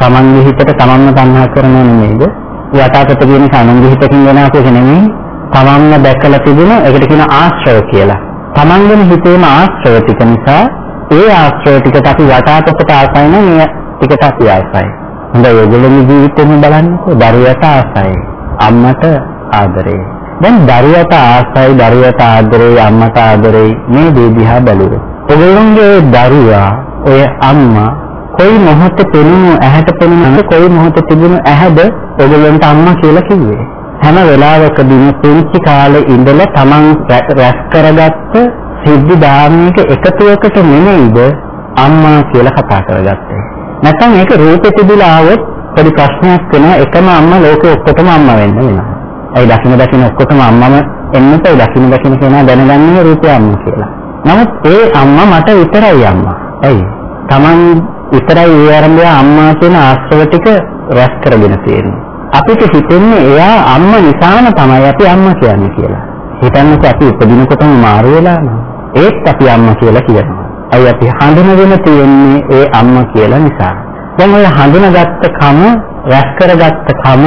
තමන්ගේ හිතට තමන්ම තණ්හා කරනව නෙමෙයිද වටාපත කියන කනුන්ගේ හිතකින් වෙන අපේක නෙමෙයි තමන්ම දැකලා තිබුණ ඒකට කියන ආශ්‍රව කියලා. තමන්ගේම හිතේම ආශ්‍රව ටික නිසා ඒ ආශ්‍රව ටිකට අපි වටාපතට ආසයි නම් මේ ටිකට අපි ආසයි. හොඳයි ඔයගොල්ලෝගේ ජීවිතේම බලන්නකෝ දරුවට ආසයි. අම්මට ආදරේ. දැන් දරුවට ආසයි දරුවට ආදරේ අම්මට ආදරේ මේ දේ දිහා බලුවොත්. ඔයගොල්ලෝගේ දරුවා ඔය අම්මා කොයි මොහොතේ පෙනුණු ඇහැට පෙනුණු කොයි මොහොතේ තිබුණු ඇහැද ඔයගොල්ලන්ට අම්මා කියලා කිව්වේ. හැම වෙලාවකදීම පුංචි කාලේ ඉඳලා Taman රැස් කරගත්ත සිද්ධි ධාර්මික එකතුවකට නෙමෙයිද අම්මා කියලා කතා කරගත්තේ. නැත්නම් ඒක රූපෙ තිබිලා ආවොත් පොඩි ප්‍රශ්නයක් වෙනවා එකම අම්මා ලෝකෙ ඔක්කොටම අම්මා වෙන්න වෙනවා. ඒ දකින්න දකින්න ඔක්කොටම අම්මම එන්නත් ඒ දකින්න දකින්න කෙනා දැනගන්නේ රූපේ අම්මා කියලා. නමුත් ඒ අම්මා මට විතරයි අම්මා. ඇයි? Taman විතරයි ඒ ආරම්භය අම්මා කියන ආශ්‍රව ටික රැස් කරගෙන තියෙන්නේ. අපිට හිතෙන්නේ එයා අම්මා නිසාම තමයි අපි අම්මා කියන්නේ කියලා. හිතන්නකෝ අපි උපදිනකොටම මාරු වෙලා නෝ. ඒත් අපි අම්මා කියලා කියනවා. අයි අපි හඳුනගෙන තියෙන්නේ ඒ අම්මා කියලා නිසා. දැන් ඔය හඳුනාගත්ත කම, රැස් කරගත්ත කම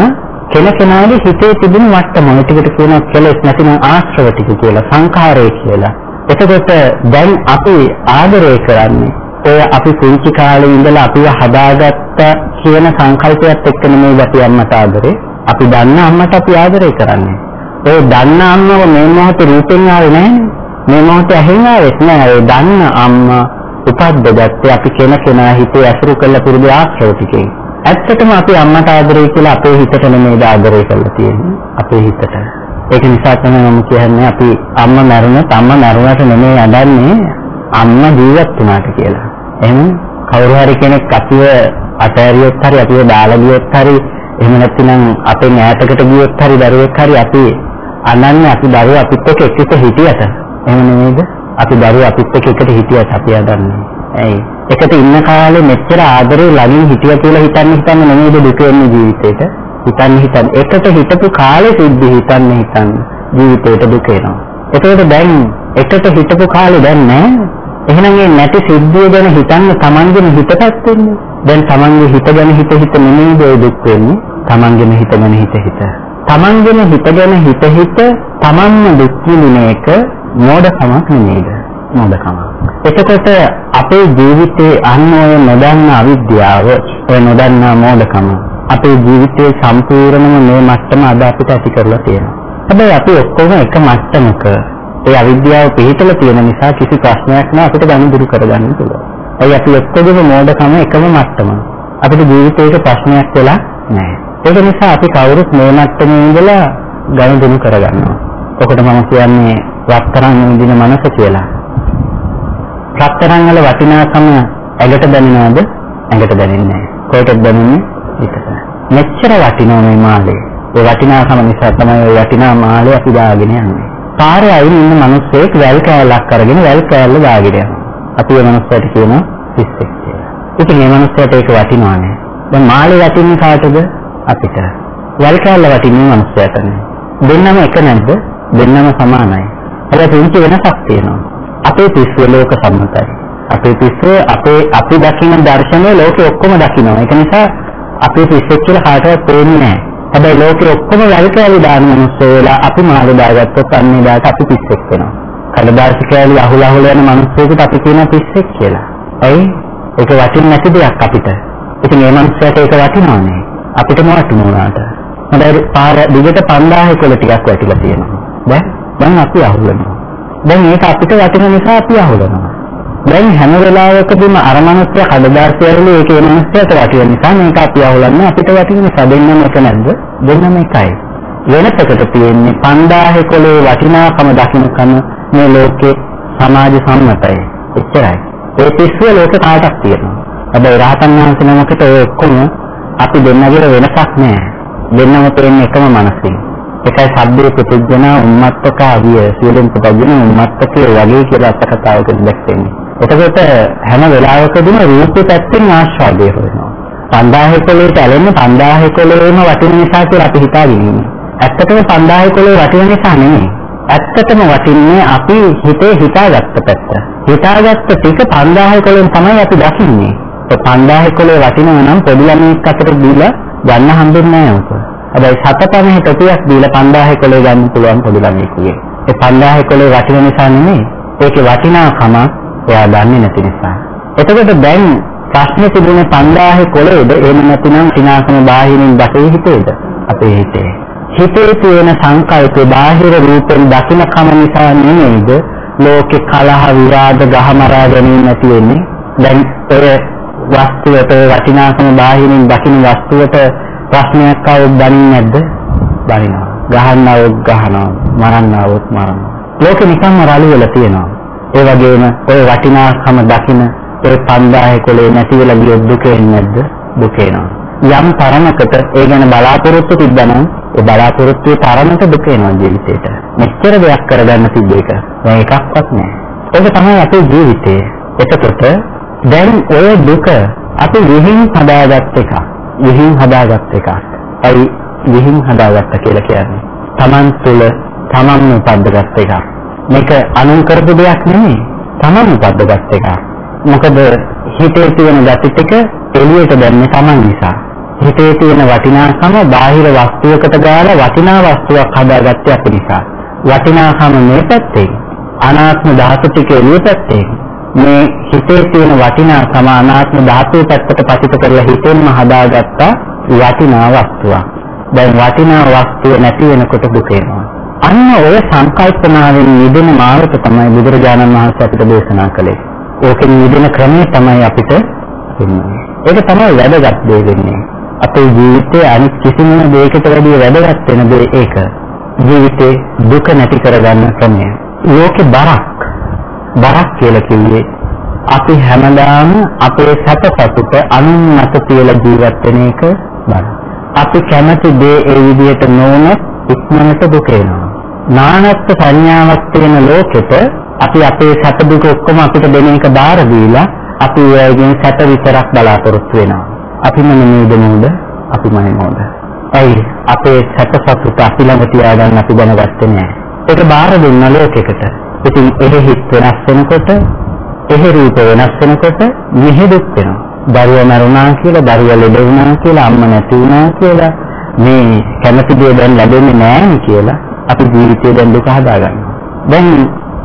කෙනකෙනාගේ හිතේ තිබුණු මට්ටම. ටිකට කියනවා කෙලෙස් නැතිනම් ආශ්‍රව ටික කියලා, සංඛාරය කියලා. එතකොට දැන් අපි ආදරය කරන්නේ ඔය අපි පුංචි කාලේ ඉඳලා අපිව හදාගත්ත කියන සංකල්පයත් එක්ක නෙමෙයි අපි අම්මට ආදරේ. අපි දන්න අම්මට අපි ආදරය කරන්නේ. ඒ දන්න අම්මව මේ මොහොතේ රූපෙන් ආවේ නැහැ. මේ මොහොතේ ඇහෙන් ආවෙත් නෑ. ඒ දන්න අම්මා උපද්දගත්තේ අපි කෙන කෙනා හිතේ අසුරු කළ පුරුදු ආශ්‍රව ටිකෙන්. ඇත්තටම අපි අම්මට ආදරය කියලා අපේ හිතට නෙමෙයි ආදරය කරලා තියෙන්නේ. අපේ හිතට. ඒක නිසා තමයි මම කියන්නේ අපි අම්මා මැරුණත් අම්මා මැරුණාට නෙමෙයි අදන්නේ අම්මා ජීවත් වුණාට කියලා. එහෙනම් කවුරු හරි කෙනෙක් අපිව අතෑරියොත් හරි අපිව දාලා ගියොත් හරි එහෙම නැත්නම් අපේ ඈතකට ගියොත් හරි දරුවෙක් හරි අපි අනන්නේ අපි දරුවෝ අපිත් එක්ක එක්ක හිටියට. එහෙම නෙමෙයිද? අපි දරුවෝ අපිත් එක්ක එකට හිටියට අපි ආදන්නේ ඇයි? එකට ඉන්න කාලේ මෙච්චර ආදරේ ළඟින් හිටියා කියලා හිතන්නේ හිතන්නේ නෙමෙයිද දුක වෙන්නේ ජීවිතේට? හිතන්නේ හිතන්නේ එකට හිටපු කාලේ සිද්ධි හිතන්නේ හිතන්නේ ජීවිතේට දුක එනවා එතකොට දැන් එකට හිටපු කාලේ දැන් නැහැ එහෙනම් මේ නැති සිද්ධිය ගැන හිතන්න Tamanගෙම හිතපත් වෙන්නේ. දැන් Tamanගේ හිත ගැන හිත හිත නෙමෙයිද ඔය දුක් වෙන්නේ. Tamanගෙම හිත ගැන හිත හිත. Tamanගෙම හිත ගැන හිත හිත Tamanම දුක් විඳින එක මෝඩකමක් නෙමෙයිද? මෝඩකමක්. එතකොට අපේ ජීවිතේ අන්න ඔය නොදන්න අවිද්‍යාව, ඔය නොදන්න මෝඩකම අපේ ජීවිතේ සම්පූර්ණම මේ මට්ටම අද අපිට ඇති කරලා තියෙනවා. හැබැයි අපි ඔක්කොම එක මට්ටමක ඒ අවිද්‍යාව පිළිතලා තියෙන නිසා කිසි ප්‍රශ්නයක් නෑ අපිට ගණන් දුරු කරගන්න පුළුවන්. ඒ අපි ඔක්කොගේම මෝඩකම එකම මට්ටම. අපිට ජීවිතේට ප්‍රශ්නයක් වෙලා නෑ. ඒක නිසා අපි කවුරුත් මේ මට්ටමේ ඉඳලා ගණන් දුරු කරගන්නවා. ඔකට මම කියන්නේ රත්තරන් විඳින මනස කියලා. රත්තරන් වල වටිනාකම ඇඟට දැනෙනවද? ඇඟට දැනෙන්නේ නෑ. කොහෙටද දැනෙන්නේ? හිතට. මෙච්චර වටිනවා මේ මාළේ. ඒ වටිනාකම නිසා තමයි ওই වටිනා මාළේ අපි දාගෙන යන්නේ. පාරේ අයින් ඉන්න මිනිස්සෙක් වැල් කෑල්ලක් අරගෙන වැල් කෑල්ල දාගෙන යනවා. අපි ඒ මිනිස්සට කියනවා පිස්සෙක් කියලා. ඉතින් මේ මිනිස්සට ඒක වටිනවා නෑ. දැන් මාළේ වටින්නේ කාටද? අපිට. වැල් කෑල්ල වටින්නේ මිනිස්සයාට නේ. දෙන්නම එක නැද්ද? දෙන්නම සමානයි. හැබැයි පුංචි වෙනසක් තියෙනවා. අපේ පිස්සුව ලෝක සම්මතයි. අපේ පිස්සුව අපේ අපි දකින දර්ශනය ලෝකෙ ඔක්කොම දකිනවා. ඒක නිසා අපේ පිස්සෙක් කියලා කාටවත් පේන්නේ නැහැ. හැබැයි ලෝකෙ ඔක්කොම වැල් කෑලි දාන මිනිස්සු වෙලා අපි මාළු දාගත්තොත් අන්නේ දාට අපි පිස්සෙක් වෙනවා. කඩදාසි කෑලි අහුල අහුල යන මිනිස්සුන්ට අපි කියන පිස්සෙක් කියලා. ඇයි? ඒක වටින්නේ නැති දෙයක් අපිට. ඉතින් මේ මිනිස්සුන්ට ඒක වටිනවනේ. අපිටම වටිනුනාට. හොඳයි පාර දිගට 5000 කොළ ටිකක් වැටිලා තියෙනවා. දැන් දැන් අපි අහුල වෙනවා. දැන් ඒක අපිට වටින නිසා අපි අහුල වෙනවා. දැන් හැම වෙලාවකදීම අර මනුස්සය කඩදාසි ඇරලා ඒකේ මනුස්සයට වටින නිසා මේක අපි අහුලන්නේ අපිට වටින නිසා දෙන්නම එක නැද්ද? දෙන්නම එකයි. වෙනසකට තියෙන්නේ 5000 කොලේ වටිනාකම දකින්නකම මේ ලෝකේ සමාජ සම්මතයි. එච්චරයි. ඒ පිස්සුව ලෝක කාටක් තියෙනවා. හැබැයි රහතන් වහන්සේ නමකට ඔය ඔක්කොම අපි දෙන්නගේ වෙනසක් නෑ. දෙන්නම තියෙන්නේ එකම මනසින්. එකයි සබ්බේ පුදුජන උම්මත්තක අවිය සියලුම පුදුජන උම්මත්තකේ වගේ කියලා අට කතාවක දැක්වෙන්නේ. එතකොට හැම වෙලාවකදීම රූපේ පැත්තෙන් ආස්වාදය වෙනවා. 5000 කොලේට ඇලෙන්නේ 5000 කොලේම වටින නිසා කියලා අපි හිතාගෙන ඉන්නේ. ඇත්තටම 5000 කොලේ වටින නිසා නෙමෙයි. ඇත්තටම වටින්නේ අපි හිතේ හිතාගත්ත පැත්ත. හිතාගත්ත ටික 5000 කොලෙන් තමයි අපි දකින්නේ. ඒ 5000 කොලේ වටිනවා නම් පොඩි ළමෙක් අතට දීලා ගන්න හම්බෙන්නේ නැහැ උක. හැබැයි සතපමේ තොටියක් දීලා 5000 කොලේ ගන්න පුළුවන් පොඩි ළමෙකුගේ. ඒ 5000 කොලේ වටින නිසා නෙමෙයි. ඒකේ වටිනාකම එයා දන්නේ නැති නිසා. එතකොට දැන් ප්‍රශ්නේ තිබුණේ 5000 කොළේද එහෙම නැතිනම් සිනාසන බාහිරින් බටේ හිතේද? අපේ හිතේ. හිතේ තියෙන සංකල්පේ බාහිර රූපෙන් දකින කම නිසා නෙමෙයිද ලෝකේ කලහ විරාග ගහමරා ගැනීම නැති වෙන්නේ? දැන් ඔය වස්තුවට වටිනාකම බාහිරින් දකින වස්තුවට ප්‍රශ්නයක් આવොත් දන්නේ නැද්ද? දනිනවා. ගහන්නවොත් ගහනවා, මරන්නවොත් මරනවා. ලෝකෙ නිකම්ම රළු වෙලා තියෙනවා. ඒ වගේම ඔය වටිනාකම දකින ඒ 5000 කොලේ නැති වෙලා ගියොත් දුක එන්නේ නැද්ද? දුක එනවා. යම් තරමකට ඒ ගැන බලාපොරොත්තු තිබ්බනම් ඒ බලාපොරොත්තුවේ තරමට දුක එනවා ජීවිතේට. මෙච්චර දෙයක් කරගන්න තිබ්බ එක. දැන් එකක්වත් නැහැ. ඒක තමයි අපේ ජීවිතේ. එතකොට දැන් ඔය දුක අපි විහිං හදාගත් එක. විහිං හදාගත් එක. අයි විහිං හදාගත්ත කියලා කියන්නේ. Taman තුල Taman උපද්දගත් එකක්. මේක අනුන් කරපු දෙයක් නෙමෙයි. තමන් උපද්දගත් එකක්. මොකද හිතේ තියෙන gati ටික එළියට දැම්මේ Taman නිසා. හිතේ තියෙන වටිනාකම බාහිර වස්තුවකට දාලා වටිනා වස්තුවක් හදාගත්තේ අපි නිසා. වටිනාකම මේ පැත්තේ අනාත්ම ධාතු ටික එළිය පැත්තේ මේ හිතේ තියෙන වටිනාකම අනාත්ම ධාතුව පැත්තට පතිත කරලා හිතෙන්ම හදාගත්ත වටිනා වස්තුවක්. දැන් වටිනා වස්තුව නැති වෙනකොට දුක එනවා. අන්න ඔය සංකල්පනාවෙන් නිදෙන මාර්ගය තමයි බුදුරජාණන් වහන්සේ අපිට දේශනා කළේ. ඕකෙන් නිදෙන ක්‍රමය තමයි අපිට දෙන්නේ. ඒක තමයි වැදගත් දේ වෙන්නේ. අපේ ජීවිතයේ අනිත් කිසිම දෙයකට වැඩිය වැදගත් වෙන දේ ඒක. ජීවිතේ දුක නැති කරගන්න ක්‍රමය. ලෝකේ බරක් බරක් කියලා කිව්වේ අපි හැමදාම අපේ සැප සතුට අනුන් මත තියලා ජීවත් වෙන එක බරක්. අපි කැමති දේ ඒ විදිහට නොවුනොත් ඉක්මනට දුක එනවා. නානත්ත් සංඥාවක් තියෙන ලෝකෙට අපි අපේ සැප දුක ඔක්කොම අපිට දෙන එක බාර දීලා අපි ඒගෙන් සැප විතරක් බලාපොරොත්තු වෙනවා. අපිම නෙමෙයිද නෝද? අපිමයි නෝද? ඇයි අපේ සැප සතුට අපි ළඟ තියාගන්න අපි දැනගත්තේ නැහැ. ඒක බාර දුන්න ලෝකෙකට. ඉතින් එහෙ හිත් වෙනස් වෙනකොට එහෙ රූප වෙනස් වෙනකොට මෙහෙ දුක් වෙනවා. දරුවා මරුණා කියලා, දරුවා ලෙඩ වුණා කියලා, අම්මා නැති වුණා කියලා මේ කැමති දේ දැන් ලැබෙන්නේ නැහැ කියලා අපි ජීවිතේ දැන් දුක හදාගන්නවා. දැන්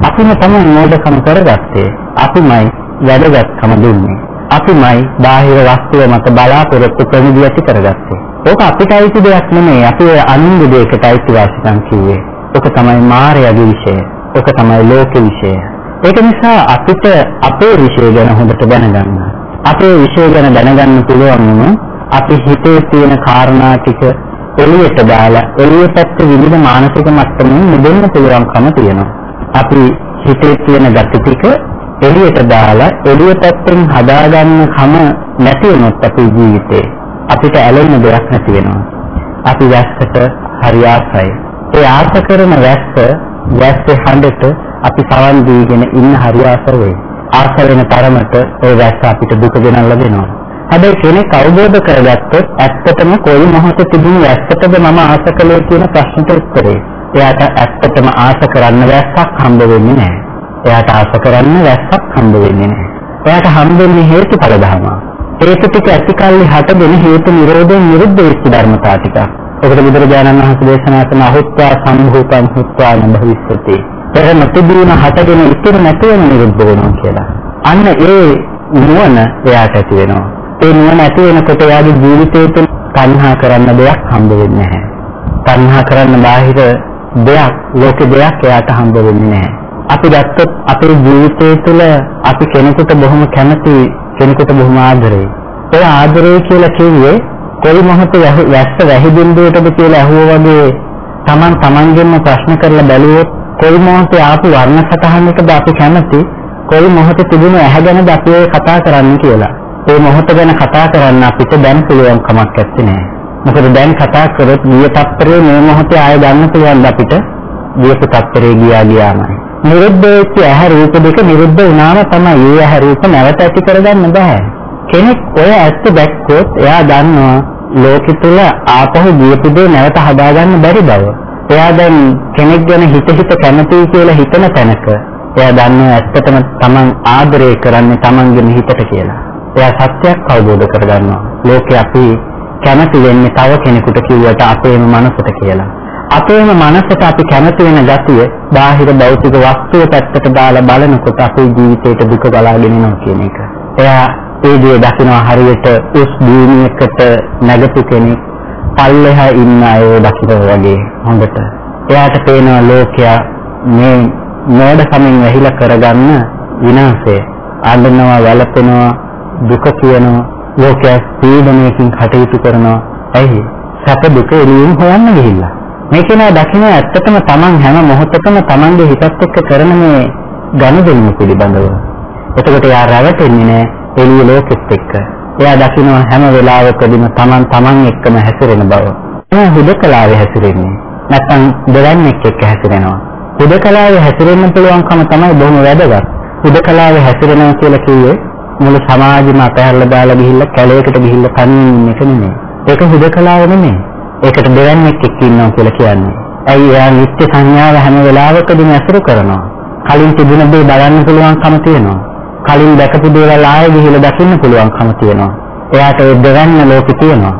අපිම තමයි මොඩකම කරගත්තේ. අපිමයි වැඩගත්කම දුන්නේ. අපිමයි බාහිර වස්තුව මත බලාපොරොත්තු ප්‍රමිතිය ඇති කරගත්තේ. ඕක අපිට අයිති දෙයක් නෙමෙයි. අපි අනුන්ගේ දෙයකට අයිති වාසිකම් කිව්වේ. ඕක තමයි මායාවේ විෂය. ඕක තමයි ලෝකේ විෂය. ඒක නිසා අපිට අපේ විෂය ගැන හොඳට දැනගන්න. අපේ විෂය ගැන දැනගන්න පුළුවන් වුණොත් අපි හිතේ තියෙන කාරණා ටික එළියට දාලා එළිය පැත්ත විවිධ මානසික මට්ටමින් නිදෙන්න පුළුවන්කම තියෙනවා. අපි හිතේ තියෙන gati ටික එළියට දාලා එළිය පැත්තෙන් හදාගන්න කම නැති වුණොත් අපේ ජීවිතේ අපිට ඇලෙන්න දෙයක් නැති වෙනවා. අපි වැස්සට හරි ආසයි. ඒ ආස කරන වැස්ස වැස්සේ හඬට අපි සවන් දීගෙන ඉන්න හරි ආස වෙයි. ආස වෙන තරමට ඒ වැස්ස අපිට දුක ගෙනල්ලා දෙනවා. හැබැයි කෙනෙක් අවබෝධ කරගත්තොත් ඇත්තටම කොයි මොහොතේ තිබුණු වැස්සටද මම ආස කළේ කියන ප්‍රශ්නට උත්තරේ. එයාට ඇත්තටම ආස කරන්න වැස්සක් හම්බ වෙන්නේ නැහැ. එයාට ආස කරන්න වැස්සක් හම්බ වෙන්නේ නැහැ. එයාට හම්බ වෙන්නේ හේතුඵල ධර්ම. හේතු ටික ඇතිකල්ලි හටගෙන හේතු නිරෝධයෙන් නිරුද්ධ වෙච්ච ධර්මතා ටික. ඔකට බුදුරජාණන් වහන්සේ දේශනා කරන අහුත්වා සම්භූතං හුත්වා නභවිස්සති. පෙර නොතිබුණ හටගෙන ඉතිරි නැතිවම නිරුද්ධ වෙනවා කියලා. අන්න ඒ නුවණ එයාට ඇති වෙනවා. ඒ නුවණ ඇති වෙනකොට එයාගේ ජීවිතේ තුළ තණ්හා කරන්න දෙයක් හම්බ වෙන්නේ නැහැ. තණ්හා කරන්න බාහිර දෙයක් ලෝක දෙයක් එයාට හම්බ වෙන්නේ නැහැ. අපි ගත්තොත් අපේ ජීවිතය තුළ අපි කෙනෙකුට බොහොම කැමති කෙනෙකුට බොහොම ආදරේ. ඒ ආදරේ කියලා කිව්වේ කොයි මොහොතේ වැස්ස වැහි බින්දුවටද කියලා අහුවා වගේ Taman tamanගෙන්ම ප්‍රශ්න කරලා බැලුවොත් කොයි මොහොතේ ආපු වර්ණ සතහනකද අපි කැමති කොයි මොහොතේ තිබුණු ඇහැ ගැනද අපි කතා කරන්නේ කියලා. ඒ මොහොත ගැන කතා කරන්න අපිට දැන් පුළුවන් කමක් නැත්තේ. මොකද දැන් කතා කරොත් ගිය තත්පරේ මේ මොහොතේ ආය ගන්න පුළුවන් අපිට ගියපු තත්පරේ ගියා ගියාමයි. නිරුද්ධ වෙච්ච ඇහැ රූප දෙක නිරුද්ධ වුණාම තමයි ඒ ඇහැ රූප නැවත ඇති කරගන්න බෑ. කෙනෙක් ඔය ඇත්ත දැක්කොත් එයා දන්නවා ලෝකෙ තුල ආපහු ගියපු දේ නැවත හදාගන්න බැරි බව. එයා දැන් කෙනෙක් ගැන හිත හිත කැමතියි කියලා හිතන තැනක එයා දන්නවා ඇත්තටම Taman ආදරය කරන්නේ Tamanගේ හිතට කියලා. එයා සත්‍යයක් අවබෝධ කරගන්නවා. ලෝකේ අපි කැමති වෙන්නේ තව කෙනෙකුට කිව්වට අපේම මනසට කියලා. අපේම මනසට අපි කැමති වෙන ගතිය බාහිර භෞතික වස්තුව පැත්තට දාලා බලනකොට අපේ ජීවිතේට දුක බලාගෙන එනවා කියන එක. එයා ඒ දේ දකිනවා හරියට උස් භූමියකට නැගපු කෙනෙක් පල්ලෙහා ඉන්න අය දකිනවා වගේ හොඳට. එයාට පේනවා ලෝකයා මේ මෝඩකමින් වැහිලා කරගන්න විනාශය. අඬනවා වැළපෙනවා දුක කියනවා ලෝකයේ පීඩනයකින් කටයුතු කරනවා ඇයි? සැප දුක එළියෙන් හොයන්න ගිහිල්ලා. මේක නා දකින්න ඇත්තටම Taman හැම මොහොතකම Tamanගේ හිතත් එක්ක කරන මේ ගනුදෙනු පිළිබඳව. එතකොට යා රැවටෙන්නේ නෑ එළිය ලෝකෙත් එක්ක. එයා දකින්න හැම වෙලාවකදීම Taman Taman එක්කම හැසිරෙන බව. එයා හුදකලාවේ හැසිරෙන්නේ. නැත්නම් දෙවන්නේක් එක්ක හැසිරෙනවා. හුදකලාවේ හැසිරෙන්න පුළුවන්කම තමයි බොහොම වැදගත්. හුදකලාවේ හැසිරෙනවා කියලා කිව්වේ මුළු සමාජෙම අතහැරලා දාලා ගිහිල්ලා කැලේකට ගිහිල්ලා කනින් ඉන්න එක නෙමෙයි. ඒක හුදකලාව නෙමෙයි. ඒකට දෙවන්නේක් එක්ක ඉන්නවා කියලා කියන්නේ. ඇයි එයා නිත්‍ය සංඥාව හැම වෙලාවකදීම අසුරු කරනවා. කලින් තිබුණ දේ බලන්න පුළුවන්කම තියෙනවා. කලින් දැකපු දේවල් ආයෙ ගිහිල්ලා දකින්න පුළුවන්කම තියෙනවා. එයාට ඒ දෙවන්න ලෝකෙ තියෙනවා.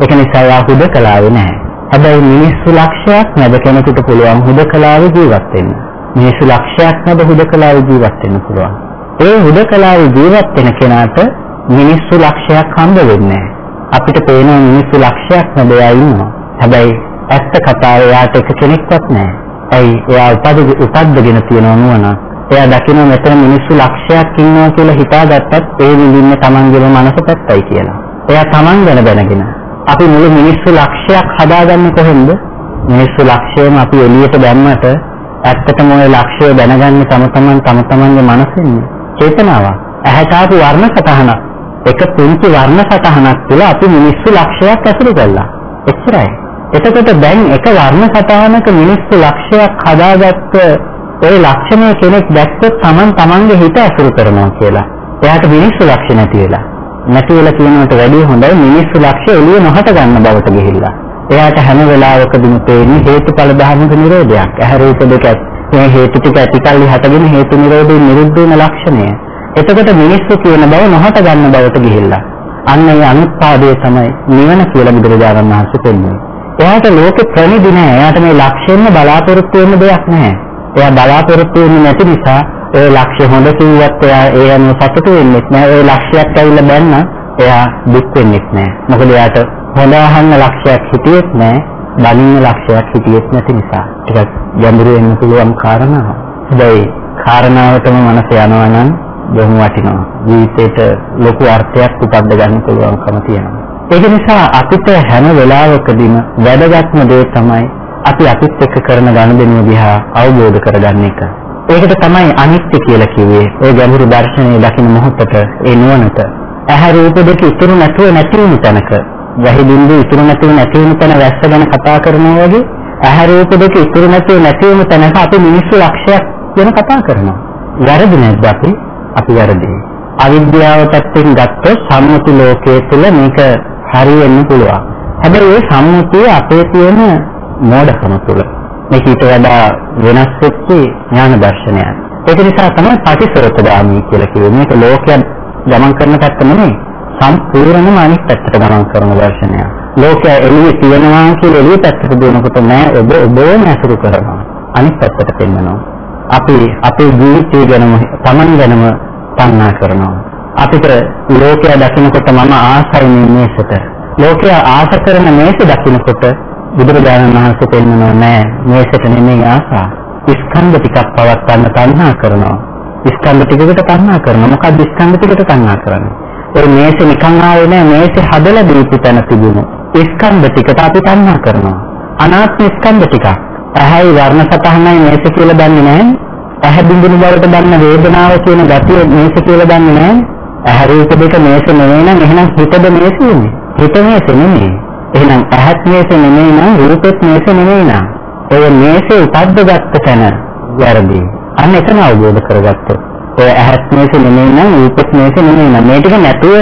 ඒක නිසා එයා හුදකලාවේ නැහැ. හැබැයි මිනිස්සු ලක්ෂයක් නැද කෙනෙකුට පුළුවන් හුදකලාවේ ජීවත් වෙන්න. මිනිස්සු ලක්ෂයක් නැද හුදකලාවේ ජීවත් වෙන්න පුළුවන්. ඒ හුදකලාවේ ජීවත් වෙන කෙනාට මිනිස්සු ලක්ෂයක් හම්බ වෙන්නේ අපිට පේන මිනිස්සු ලක්ෂයක් නැද එයා ඉන්නවා. හැබැයි ඇත්ත කතාව එයාට එක කෙනෙක්වත් නැහැ. ඇයි එයා උපද උපද්දගෙන තියෙන නුවණ එයා දකින්න මෙතන මිනිස්සු ලක්ෂයක් ඉන්නවා කියලා හිතාගත්තත් ඒ විඳින්න තමන්ගේම මනස පැත්තයි කියලා. එයා තමන් ගැන දැනගෙන අපි මුළු මිනිස්සු ලක්ෂයක් හදාගන්නේ කොහෙන්ද? මිනිස්සු ලක්ෂයම අපි එළියට දැම්මට ඇත්තටම ওই ලක්ෂය දැනගන්නේ තම තමන් තම තමන්ගේ මනසෙන් චේතනාවක්. ඇහැට ආපු වර්ණ සතහනක් එක පුංචි වර්ණ සතහනක් තුළ අපි මිනිස්සු ලක්ෂයක් ඇසුරු කළා. එච්චරයි. එතකොට දැන් එක වර්ණ සටහනක මිනිස්සු ලක්ෂයක් හදාගත්ත ওই ලක්ෂණය කෙනෙක් දැක්කොත් Taman Tamanගේ හිත අසුරු කරනවා කියලා. එයාට මිනිස්සු ලක්ෂ නැති වෙලා. නැති වෙලා කියනකට වැඩිය හොඳයි මිනිස්සු ලක්ෂ එළිය නොහට ගන්න බවට ගිහිල්ලා. එයාට හැම වෙලාවකදීම පේන්නේ හේතුඵල ධර්මක නිරෝධයක්. ඇහැ රූප දෙක මේ හේතු ටික ඇතිකල්ලි හටගෙන හේතු නිරෝධයෙන් නිරුද්ධ වෙන ලක්ෂණය. එතකොට මිනිස්සු කියන බව නොහට ගන්න බවට ගිහිල්ලා. අන්න ඒ අනුත්පාදය තමයි නිවන කියලා බුදුරජාණන් වහන්සේ පෙන්වන්නේ. එයාට ලෝකෙ ප්‍රණිදි නෑ. එයාට මේ ලක්ෂයෙන්ම බලාපොරොත්තු වෙන්න දෙයක් නෑ. එයා බලාපොරොත්තු වෙන්නේ නැති නිසා ඒ ලක්ෂ්‍ය හොඳ කිව්වත් එයා ඒ අනුව සතුටු වෙන්නේ නෑ. ඒ ලක්ෂයක් ඇවිල්ලා බැන්න එයා දුක් වෙන්නේ නෑ. මොකද එයාට හොඳ අහන්න ලක්ෂයක් හිටියෙත් නෑ. බලින්න ලක්ෂයක් හිටියෙත් නැති නිසා. ටිකක් ගැඹුරු වෙන්න පුළුවන් කාරණාව. හැබැයි කාරණාවටම මනස යනවා නම් බොහොම වටිනවා. ජීවිතේට ලොකු අර්ථයක් උපද්ද ගන්න පුළුවන්කම තියෙනවා. ඒක නිසා අපිට හැම වෙලාවකදීම වැදගත්ම දේ තමයි අපි අපිත් එක්ක කරන ගනුදෙනුව දිහා අවබෝධ කරගන්න එක. ඒකට තමයි අනිත්‍ය කියලා කිව්වේ. ඒ ගැඹුරු දර්ශනය දකින්න මොහොතට ඒ නුවණට ඇහැ රූප දෙක ඉතුරු නැතුව නැති වුණු තැනක වැහි බින්දු ඉතුරු නැතුව නැති වුණු තැන වැස්ස ගැන කතා කරනවා වගේ ඇහැ රූප දෙක ඉතුරු නැතුව නැති වුණු තැනක අපි මිනිස්සු ලක්ෂයක් ගැන කතා කරනවා. වැරදි නැද්ද අපි? අපි වැරදි. අවිද්‍යාව පැත්තෙන් ගත්තොත් සම්මුති ලෝකයේ තුල මේක හරි වෙන්න පුළුවන්. හැබැයි ඒ සම්මුතිය අපේ තියෙන මෝඩකම තුළ මේක ඊට වඩා වෙනස් වෙච්ච ඥාන දර්ශනයක්. ඒක නිසා තමයි පටිසරතදාමී කියලා කිව්වේ. මේක ලෝකයක් ගමන් කරන පැත්ත නෙමෙයි. සම්පූර්ණම අනිත් පැත්තට ගමන් කරන දර්ශනයක්. ලෝකය එළියේ තියෙනවා කියලා එළිය පැත්තට දුවනකොට නෑ ඔබ ඔබම ඇසුරු කරනවා. අනිත් පැත්තට පෙන්වනවා. අපි අපේ ජීවිතය ගැනම තමන් ගැනම තණ්හා කරනවා. අපිට ලෝකය දකිනකොට මම ආසයි මේ මේසට. ලෝකය ආස කරන මේස දකිනකොට බුදුරජාණන් වහන්සේ පෙන්වනවා නෑ මේසට නෙමෙයි ආසා. ස්කන්ධ ටිකක් පවත්වන්න තණ්හා කරනවා. ස්කන්ධ ටිකකට තණ්හා කරනවා. මොකක්ද ස්කන්ධ ටිකට තණ්හා කරන්නේ? ඒ මේස නිකන් ආවේ නෑ මේස හදලා දීපු තැන තිබුණු. ස්කන්ධ ටිකට අපි තණ්හා කරනවා. අනාත්ම ස්කන්ධ ටික. ඇහැයි වර්ණ සතහනයි මේස කියලා දන්නේ නෑ. ඇහැ බින්දුණු බවට දන්න වේදනාව කියන ගතිය මේස කියලා දන්නේ නෑ. ඇහැ රූප දෙක මේස නෙවෙයි නම් එහෙනම් හිතද මේස වෙන්නේ? හිත මේස නෙමෙයි. එහෙනම් ඇහත් මේස නෙමෙයි නම් රූපෙත් මේස නෙමෙයි නම්. ඔය මේසේ උපද්දගත්ත තැන වැරදි. අන්න එතන අවබෝධ කරගත්තොත්. ඔය ඇහත් මේස නෙමෙයි නම් රූපෙත් මේස නෙමෙයි නම් මේ ටික නැතුව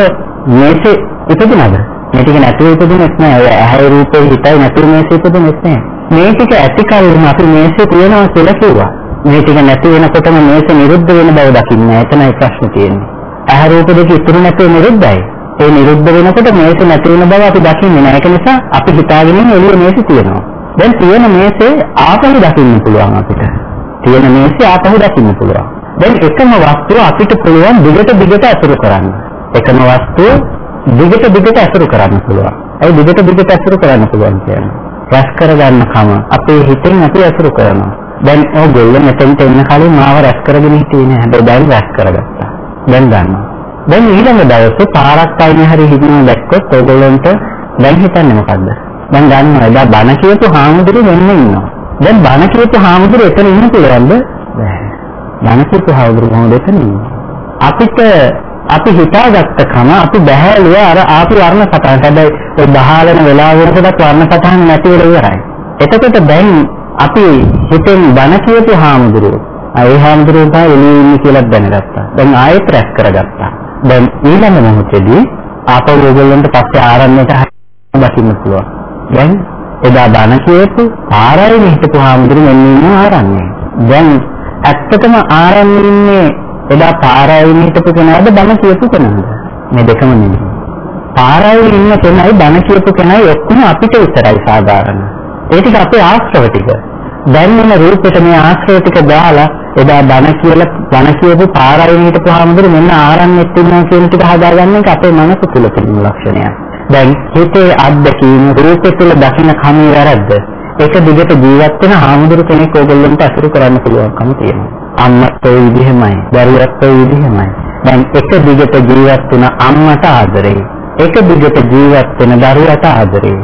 මේසේ ඉපදුනද? මේ ටික නැතුව ඉපදුනෙත් නෑ. ඔය ඇහැ රූපේ හිතයි නැතුව මේසේ ඉපදුනෙත් නෑ. මේ ටික ඇති කලින්ම අපි මේසේ තියනවා කියලා කිව්වා. මේ ටික නැති වෙනකොටම මේස නිරුද්ධ වෙන බව දකින්න. එතනයි ප්‍රශ්නේ තියෙන්නේ. ඇහැ රූප දෙක ඉතුරු නැතුව නිරුද්ධයි. ඒ නිරුද්ධ වෙනකොට මේක නැති වෙන බව අපි දකින්නේ නැහැ. ඒක නිසා අපි හිතාගෙන ඉන්නේ එළියේ මේක තියෙනවා. දැන් තියෙන මේසේ ආපහු දකින්න පුළුවන් අපිට. තියෙන මේසේ ආපහු දකින්න පුළුවන්. දැන් එකම වස්තුව අපිට පුළුවන් දිගට දිගට අසුරු කරන්න. එකම වස්තුව දිගට දිගට අසුරු කරන්න පුළුවන්. ඒ දිගට දිගට අසුරු කරන්න පුළුවන් කියන්නේ. රැස් කරගන්න කම අපේ හිතෙන් අපි අසුරු කරනවා. දැන් ඕගොල්ලෝ මෙතෙන්ට එන්න කලින් මාව රැස් කරගෙන හිටියේ නෑ. හැබැයි දැන් රැස් කරගත්තා. දැන් ගන්නවා. දැන් ඊළඟ දවසේ පාරක් අයිනේ හරි හිටිනවා දැක්කොත් ඕගොල්ලන්ට දැන් හිතන්නේ මොකද්ද? දැන් ගන්නවා එදා බණ කියපු හාමුදුරුවෝ මෙන්න ඉන්නවා. දැන් බණ කියපු හාමුදුරුවෝ එතන ඉන්න පුළුවන්ද? බැහැ. බණ කියපු හාමුදුරුවෝ මොකද එතන ඉන්නේ? අපිට අපි හිතාගත්ත කම අපි බහැලුව අර ආපු වර්ණ සටහන. හැබැයි ඒ බහාලන වෙලාව වෙනකොටත් වර්ණ සටහන නැති වෙලා ඉවරයි. එතකොට දැන් අපි හිතෙන් බණ කියපු හාමුදුරුවෝ ඒ හාමුදුරුවෝ තමයි එළියේ ඉන්නේ කියලා දැනගත්තා. දැන් ආයෙත් රැස් කරගත්තා. දැන් ඊළඟ මොහොතේදී ආපහු ඕගොල්ලන්ට පස්සේ ආරණ්‍යයට දකින්න පුළුවන්. දැන් එදා බණ කියපු ආරණ්‍යෙ හිටපු හාමුදුරුවෝ මෙන්න ඉන්න ආරණ්‍යය. දැන් ඇත්තටම ආරණ්‍යෙ ඉන්නේ එදා පාරායින් හිටපු කෙනාද බණ කියපු කෙනාද? මේ දෙකම නෙමෙයි. පාරායින් ඉන්න කෙනයි බණ කියපු කෙනයි ඔක්කොම අපිට විතරයි සාධාරණ. ඒ ටික අපේ ආශ්‍රව ටික. දැන් වෙන රූපෙට මේ ආශ්‍රව ටික දාලා එදා බණ කියලා බණ කියපු පාරායින් හිටපු හැමදෙර මෙන්න ආරණ්‍යෙත් ඉන්නවා කියන ටික හදාගන්න එක අපේ මනස තුල තියෙන ලක්ෂණයක්. දැන් හිතේ අත්දැකීම රූපෙ තුල දකින්න කමේ වැරද්ද. ඒක දිගට ජීවත් වෙන ආමුදුරු කෙනෙක් ඕගොල්ලන්ට අසුරු කරන්න පුළුවන්කම තියෙනවා. අම්මත් ඒ විදිහමයි, දරුවත් ඒ විදිහමයි. දැන් එක දිගට ජීවත් වෙන අම්මට ආදරේ. එක දිගට ජීවත් වෙන දරුවට ආදරේ.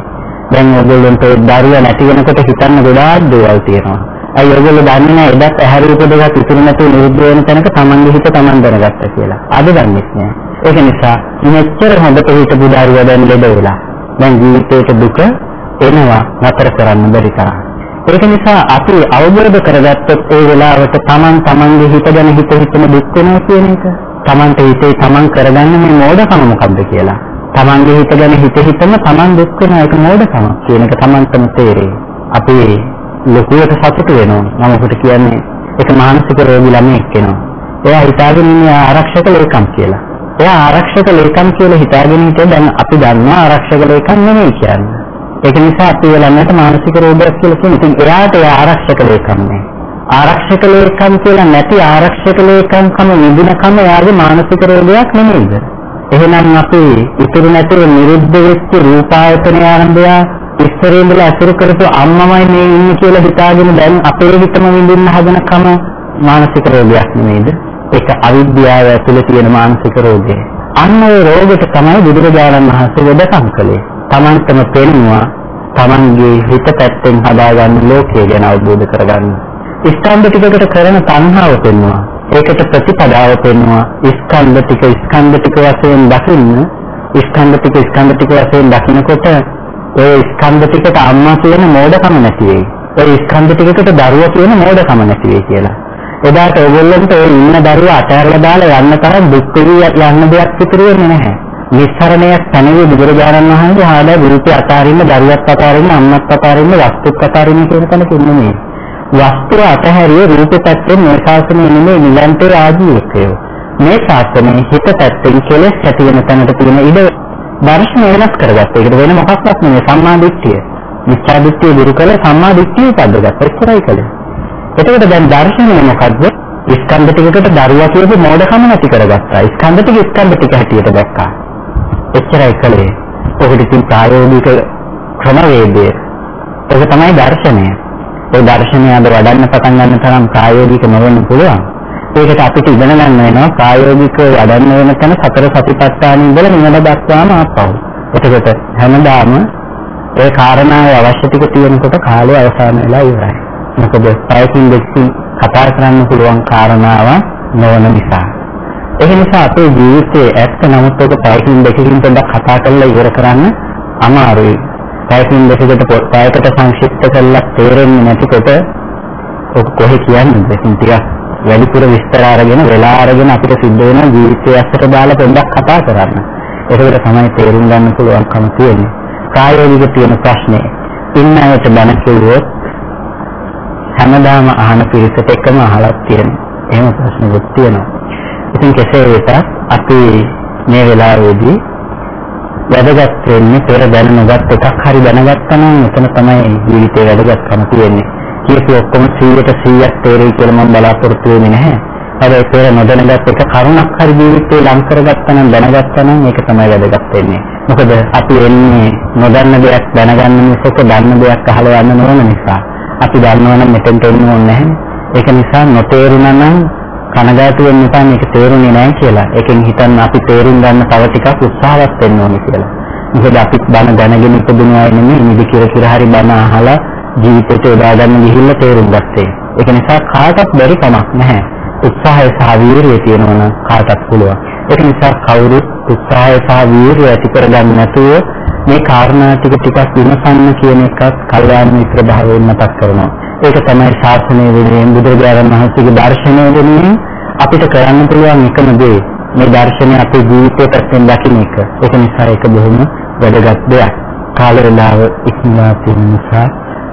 දැන් ඔයගොල්ලන්ට දරුවා නැති වෙනකොට හිතන්න ගොඩාක් දේවල් තියෙනවා. අයි ඔයගොල්ලෝ දන්නේ නැහැ එදත් ඇහැර උපදගත් ඉතුරු නැතුව නිරුද්ධ වෙන තැනක Tamange හිත Taman දැනගත්තා කියලා. අද දන්නේ නැහැ. ඒක නිසා මෙච්චර හොඳට හිටපු දරුවා දැන් ලෙඩ වෙලා. දැන් ජීවිතේට දුක එනවා නතර කරන්න බැරි තරම්. ඒක නිසා අපි අවබෝධ කරගත්තොත් ඒ වෙලාවට Taman Tamange හිත ගැන හිත හිතම දුක් වෙනවා කියන එක. Tamanට හිතේ Taman කරගන්න මේ මෝඩකම මොකද්ද කියලා. Tamange හිත ගැන හිත හිතම Taman දුක් වෙන එක මෝඩකම කියන එක Tamanටම තේරෙයි. අපි ලොකුවට සතුටු වෙනවා. මම ඔබට කියන්නේ ඒක මානසික රෝගී ළමයෙක් වෙනවා. එයා හිතාගෙන ඉන්නේ ආරක්ෂක ලේකම් කියලා. එයා ආරක්ෂක ලේකම් කියලා හිතාගෙන හිටිය දැන් අපි දන්නවා ආරක්ෂක ලේකම් නෙමෙයි කියන්නේ. ඒක නිසා අපි ළමයට මානසික රෝගයක් කියලා කියන ඉතින් එයාට ඒ ආරක්ෂක ලේකම් නෑ. ආරක්ෂක ලේකම් කියලා නැති ආරක්ෂක ලේකම් කම නිදිනකම එයාගේ මානසික රෝගයක් නෙමෙයිද? එහෙනම් අපි ඉතුරු නැතුව නිරුද්ධ වෙච්ච රූපායතන ආරම්භය ඉස්සරේ ඉඳලා අසුරු කරපු අම්මමයි මේ ඉන්නේ කියලා හිතාගෙන දැන් අපේ හිතම විඳින්න හදනකම මානසික රෝගයක් නෙමෙයිද? ඒක අවිද්‍යාව ඇතුලේ තියෙන මානසික රෝගය. අන්න ඒ රෝගයට තමයි බුදුරජාණන් වහන්සේ වෙදකම් කළේ. Tamanටම පෙන්නවා Tamanගේ හිත පැත්තෙන් හදාගන්න ලෝකය ගැන අවබෝධ කරගන්න. ස්කන්ධ ටිකකට කරන තණ්හාව පෙන්නවා. ඒකට ප්‍රතිපදාව පෙන්නවා. ස්කන්ධ ටික ස්කන්ධ ටික වශයෙන් දකින්න ස්කන්ධ ටික ස්කන්ධ ටික වශයෙන් දකිනකොට ඒ ස්කන්ධ ටිකට අම්මා කියන මෝඩකම නැති වෙයි. ඒ ස්කන්ධ ටිකකට දරුවා කියන මෝඩකම නැති වෙයි කියලා. එදාට ඔයගොල්ලන්ට ඒ ඉන්න දරුවා අතහැරලා දාලා යන්න තරම් දුක් යන්න දෙයක් ඉතුරු වෙන්නේ නැහැ. නිස්සරණයක් තනියම බුදුරජාණන් වහන්සේ ආලා විරුපේ අතාරින්න දරුවත් අතාරින්න අම්මත් අතාරින්න වස්තුත් අතාරින්න කියන තැනක ඉන්නේ මේ. වස්තුව අතහැරිය රූප පැත්තෙන් මේ ශාසනය නෙමෙයි නිලන්තේ ආජීවකයෝ. මේ ශාසනයේ හිත පැත්තෙන් කෙලෙස් ඇති වෙන තැනට තියෙන ඉඩ දර්ශනය වෙනස් කරගත්තා. ඒකට වෙන මොකක්වත් නෙමෙයි සම්මා දිට්ඨිය. මිච්ඡා දිට්ඨිය දුරු කළ සම්මා දිට්ඨිය උපද්දගත්තා. එච්චරයි කළේ. එතකොට දැන් දර්ශනය මොකද්ද? ස්කන්ධ ටිකකට දරුවා කියපු මෝඩකම නැති කරගත්තා. ස්කන්ධ ටික ස්කන්ධ ටික හැටියට දැක්කා. එච්චරයි කළේ. ඔකට ඉතින් ප්‍රායෝගික ක්‍රමවේදය. ඒක තමයි දර්ශනය. ඒ දර්ශනය අද වඩන්න පටන් ගන්න තරම් ප්‍රායෝගික නොවෙන්න පුළුවන්. ඒකට අපිට ඉගෙන ගන්න වෙනවා ප්‍රායෝගිකව වඩන්න වෙන තැන සතර සතිපට්ඨාන ඉඳලා නිවන දක්වාම ආපහු. එතකොට හැමදාම ඒ කාරණාවේ අවශ්‍ය ටික තියෙනකොට කාලය අවසන් වෙලා ඉවරයි. මොකද පැයකින් දෙකකින් කතා කරන්න පුළුවන් කාරණාව නොවන නිසා. ඒ නිසා අපේ ජීවිතයේ ඇත්ත නමුත් ඔක පැයකින් දෙකකින් පොඩ්ඩක් කතා කරලා ඉවර කරන්න අමාරුයි. පැයකින් දෙකකට පැයකට සංක්ෂිප්ත කරලා තේරෙන්නේ නැතිකොට ඔක කොහෙ කියන්නේ ඉතින් ටිකක් වැඩිපුර විස්තර අරගෙන වෙලා අරගෙන අපිට සිද්ධ වෙන ජීවිතය ඇත්තට දාලා පොඩ්ඩක් කතා කරන්න. ඒකට තමයි තේරුම් ගන්න පුළුවන්කම තියෙන්නේ. ප්‍රායෝගික තියෙන ප්‍රශ්නේ ඉන්න අයට බණ කිව්වොත් හැමදාම අහන පිරිසට එකම අහලක් තියෙනවා. එහෙම ප්‍රශ්නකුත් තියෙනවා. ඉතින් කෙසේ වෙතත් අපි මේ වෙලාවේදී වැදගත් වෙන්නේ පෙර දැනනගත් එකක් හරි දැනගත්තා නම් එතන තමයි ජීවිතේ වැදගත්කම තියෙන්නේ. කියපු ඔක්කොම 100ට 100ක් තේරෙයි කියලා මම බලාපොරොත්තු වෙන්නේ නැහැ. හැබැයි පෙර නොදැනගත් එක කරුණක් හරි ජීවිතේ ලං කරගත්තා නම් දැනගත්තා නම් ඒක තමයි වැදගත් වෙන්නේ. මොකද අපි එන්නේ නොදන්න දෙයක් දැනගන්න මිසක දන්න දෙයක් අහලා යන්න නොවන නිසා. අපි දන්නවනම් මෙතෙන්ට එන්න ඕනේ නැහැ. ඒක නිසා නොතේරුණා නම් කනගාටු වෙන්න එපා මේක තේරුනේ නැහැ කියලා. ඒකෙන් හිතන්න අපි තේරුම් ගන්න තව ටිකක් උත්සාහවත් වෙන්න ඕනේ කියලා. මොකද අපි බණ දැනගෙන ඉපදුනා නෙමෙයි නිදි කිර කිර හරි බණ අහලා ජීවිතේට යොදා ගන්න ගිහිල්ලා තේරුම් ගත්තේ. ඒක නිසා කාටවත් බැරි කමක් නැහැ. උත්සාහය සහ වීරිය තියෙනවා නම් කාටවත් පුළුවන්. ඒක නිසා කවුරුත් උත්සාහය සහ වීරිය ඇති කරගන්න නැතුව මේ කාරණා ටික ටිකක් විමසන්න කියන එකත් කල්යාණ මිත්‍ර භාවයෙන් මතක් කරනවා. ඒක තමයි ශාසනය වෙනුවෙන් බුදුරජාණන් වහන්සේගේ දර්ශනය වෙනුවෙන් අපිට කරන්න පුළුවන් එකම දේ. මේ දර්ශනය අපේ ජීවිතය පැත්තෙන් දකින්න එක. ඒක නිසා ඒක බොහොම වැදගත් දෙයක්. කාල වේලාව ඉක්මනා තියෙන නිසා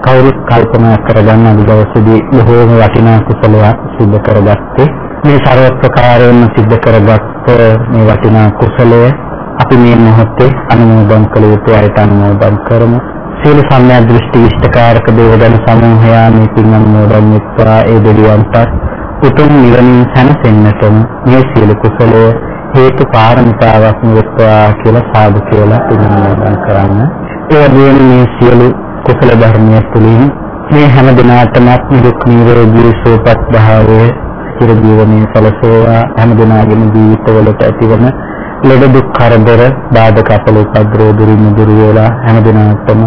කවුරුත් කල්පනා කරගන්න අද දවසේදී බොහෝම වටිනා කුසලයක් සිදු කරගත්තේ මේ ਸਰව ප්‍රකාරයෙන්ම සිද්ධ කරගත් මේ වටිනා කුසලය අපි මේ මොහොතේ අනුමෝදන් කළ යුතු අයට අනුමෝදන් කරමු. සීල සම්‍යක් දෘෂ්ටි ඉෂ්ඨකාරක දේවදන සමූහයා මේ පින් අනුමෝදන් වෙත්වා. ඒ දෙවියන්ට උතුම් නිවනින් සැනසෙන්නටම මේ සීල කුසලය හේතු පාරමිතාවක් වෙත්වා කියලා සාදු කියලා පින් අනුමෝදන් කරන්න. ඒ වගේම මේ සියලු කුසල ධර්මයේ තුලින් මේ හැම දිනාටම නිරුක් නිරෝගී සුවපත් භාවයේ චිර ජීවනයේ සලසෝවා. හැම දිනාගේම ජීවිතවලට ඇතිවන ලෙඩ දුක් කරදර බාධක අපල උපද්‍රව දුරින් දුර වේලා හැම දිනාටම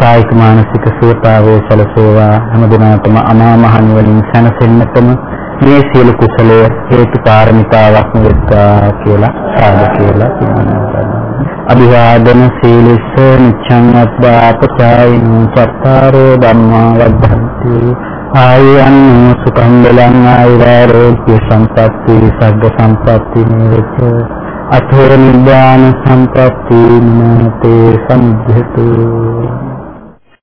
කායික මානසික සුවතාවයේ සලසෝවා. හැම දිනාටම අමා මහ නිවනින් සැනසෙන්නටම මේ සියලු කුසලය හේතු පාරමිතාවක් වෙත්වා කියලා සාදු කියලා කියනවා. අභිවාදන සීලස්ස නිච්ඡං අත්වාපචායින චත්තාරෝ ධම්මා වද්ධන්ති ආයන් සුඛං බලං ආයුරෝග්‍ය සම්පatti සග්ග සම්පatti නිරච අතෝ නිබ්බාන සම්පatti නතේ සම්භිතෝ